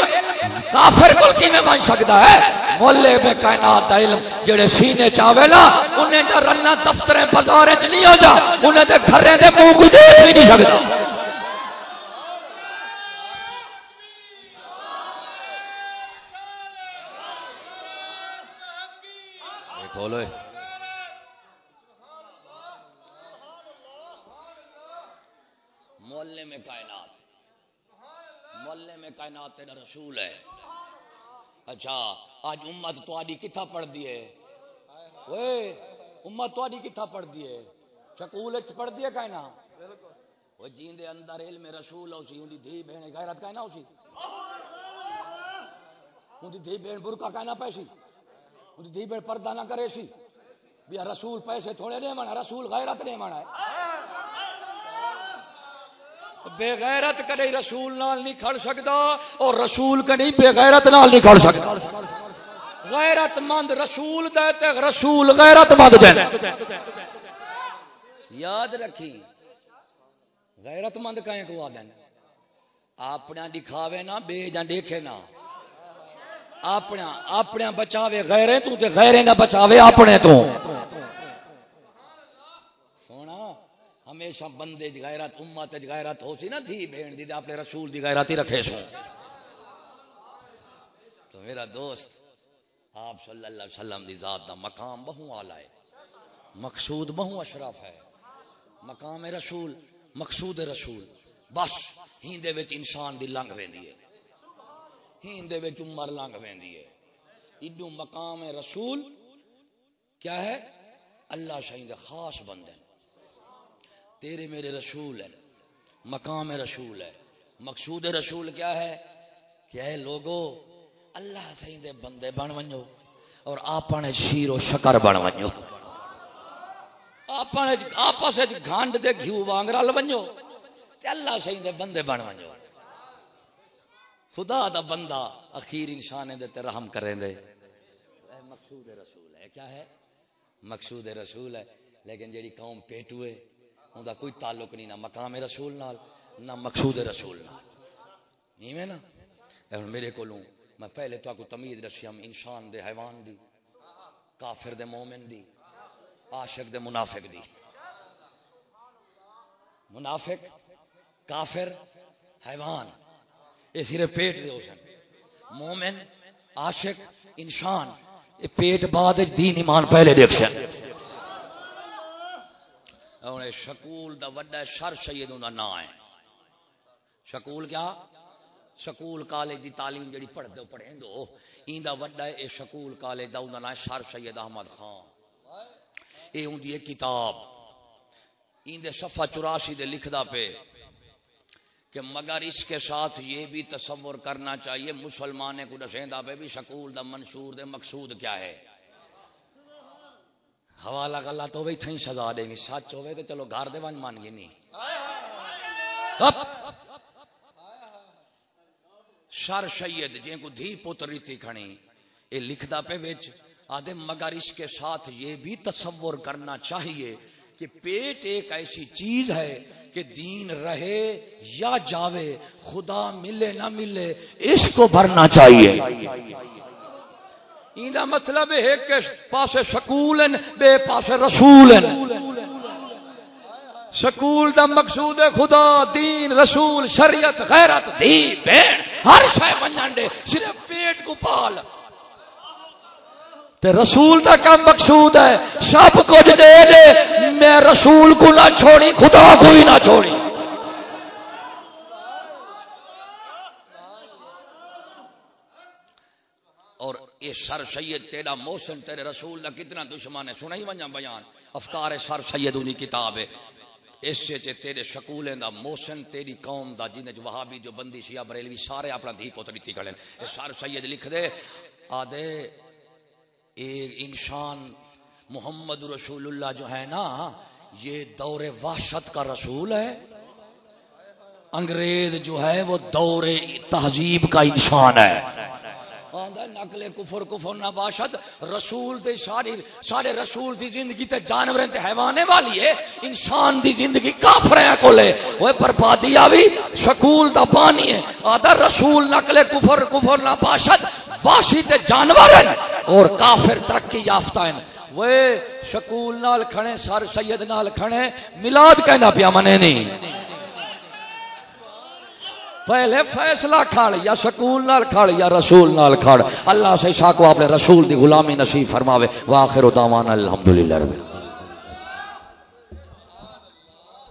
کافر کو کی میں بن سکدا ہے؟ مولے میں کائنات دا علم جڑے سینے چاوے لا انہیں دا رنا دفتریں بازاریں وچ نہیں ہو جا، انہیں دے گھرے دے منہ کو دیکھ بھی نہیں سکدا بولو۔ کائنات تیرا رسول ہے۔ اچھا آج امت تو آڈی کتھا پڑھ دیے اوے امت تو آڈی کتھا پڑھ دیے سکول اچ پڑھ دیے کائنا وہ جین دے اندر علم رسول ہو سی ان دی دھی بہن غیرت کائنا ہو سی ان دی دھی بہن برکا کائنا پیسی؟ ان دی دھی بہن پردہ نہ کرے سی؟ بیا رسول پیسے تھوڑے دے مانا، رسول غیرت دے مانا ہے۔ بے غیرت کدی رسول نال نہیں کھڑ سکتا اور رسول کدی بے غیرت نال نہیں کھڑ سکتا غیرت مند رسول دے تے رسول غیرت مند دے۔ یاد رکھی، غیرت مند کہیں کو آدن اپنا دکھاوے نہ، بے جان دیکھے نہ۔ اپنا اپنا بچاوے غیرے تو تے غیرے نہ بچاوے اپنے تو سونا ہمیشہ بندے چ غیرت، امت غیرت ہو سی نا تھی، بہن دی اپنے رسول دی غیرت ہی رکھے سو۔ تو میرا دوست، آپ صلی اللہ علیہ وسلم دی ذات دا مقام بہو اعلی ہے۔ مقصود بہو اشرف ہے۔ مقام رسول، مقصود رسول۔ بس ہیندے وچ انسان دی لنگ ویندی ہے۔ ہیندے وچ عمر لنگ ویندی ہے۔ ایڈو مقام رسول کیا ہے؟ اللہ شاہین خاص بندے۔ تیرے میرے رسول ہیں، مقام رسول ہے مقصود رسول کیا ہے؟ کہ اے لوگو، اللہ سہی دے بندے بن ونجو اور اپنے شیر و شکر بن ونجو۔ اپنے آپس وچ گھانڈ دے گھیو وانگ رل ونجو تے اللہ سہی دے بندے بن ونجو۔ خدا دا بندہ اخیر انسان دے تے رحم کریں دے۔ اے مقصود رسول ہے، کیا ہے؟ مقصود رسول ہے، لیکن جیڑی قوم پیٹوئے ان کا کوئی تعلق نہیں، نہ مقام رسول نال، نہ مقصود رسول نال۔ نہیں میں نا ہن میرے کو میں پہلے تو کو تمیز رسیم انسان دے حیوان دی، کافر دے مومن دی، عاشق دے منافق دی۔ منافق، کافر، حیوان، یہ صرف پیٹ دے ہو سن۔ مومن، عاشق، انسان، یہ پیٹ بعد دین ایمان پہلے دیکھ سن۔ ہوں شکول دا وڈا شر سید دا نام ہے۔ شکول کیا؟ شکول کالج دی تعلیم جڑی پڑھ دو پڑھیں دو۔ این دا وڈا ہے اے شکول کالج دا نام شر سید احمد خان۔ اے ہوں دی کتاب۔ این دے صفحہ چوراسی دے لکھدا پہ کہ مگر اس کے ساتھ یہ بھی تصور کرنا چاہیے مسلمان کو دسیندا پہ بھی شکول دا منشور دے مقصود کیا ہے۔ حوالہ غلط ہوئے تھیں سزا دیں گی سچ ہوئے تو چلو گھر دے ون مان گی نہیں۔ ہاں۔ شر شید جن کو دھی پتری تھی کھڑی۔ یہ لکھدا پہ وچ آدھے مگر اس کے ساتھ یہ بھی تصور کرنا چاہیے کہ پیٹ ایک ایسی چیز ہے کہ دین رہے یا جاوے، خدا ملے نہ ملے اس کو بھرنا چاہیے۔ ایندا مطلب ہے کہ پاسے سکول بے پاسے رسول سکول دا مقصود ہے خدا، دین، رسول، شریعت، غیرت دی بین ہر شے منجن دے، صرف پیٹ کو پال۔ تے رسول دا کم مقصود ہے، سب کچھ دے دے، میں رسول کو نہ چھوڑی، خدا کو ہی نہ چھوڑی اور یہ سر سید تیرا موسن تیرے رسول دا کتنا دشمن ہے سنا ہی ونجا بیان۔ افکار سر سید انہی کتاب ہے۔ اس سے تیرے شکولیں دا موسن تیری قوم دا جن وہابی، جو بندی، شیعہ، بریلوی، سارے اپنا دھی پوتر بیتی کھڑے یہ سر سید لکھ دے۔ آدھے ایک انسان محمد رسول اللہ جو ہے نا، یہ دور وحشت کا رسول ہے۔ انگریز جو ہے، وہ دور تہذیب کا انسان ہے۔ نقل کفر کفر نباشد رسول دے ساری سارے رسول دی زندگی تے جانوریں تے حیوانے والی ہے۔ انسان دی زندگی کافریں کو لے وہ بربادی آوی شکول دا پانی ہے۔ آدھا رسول نقل کفر کفر نباشد واشی تے جانور ہیں اور کافر ترقی یافتہ ہیں۔ وہ شکول نال کھڑے، سر سید نال کھڑے، ملاد کہنا پیا منے نہیں پہلے فیصلہ کھڑ یا سکول نال کھڑ یا رسول نال کھڑ۔ اللہ سے شاہ کو اپنے رسول دی غلامی نصیب فرماوے۔ واخر دعوانا الحمدللہ رب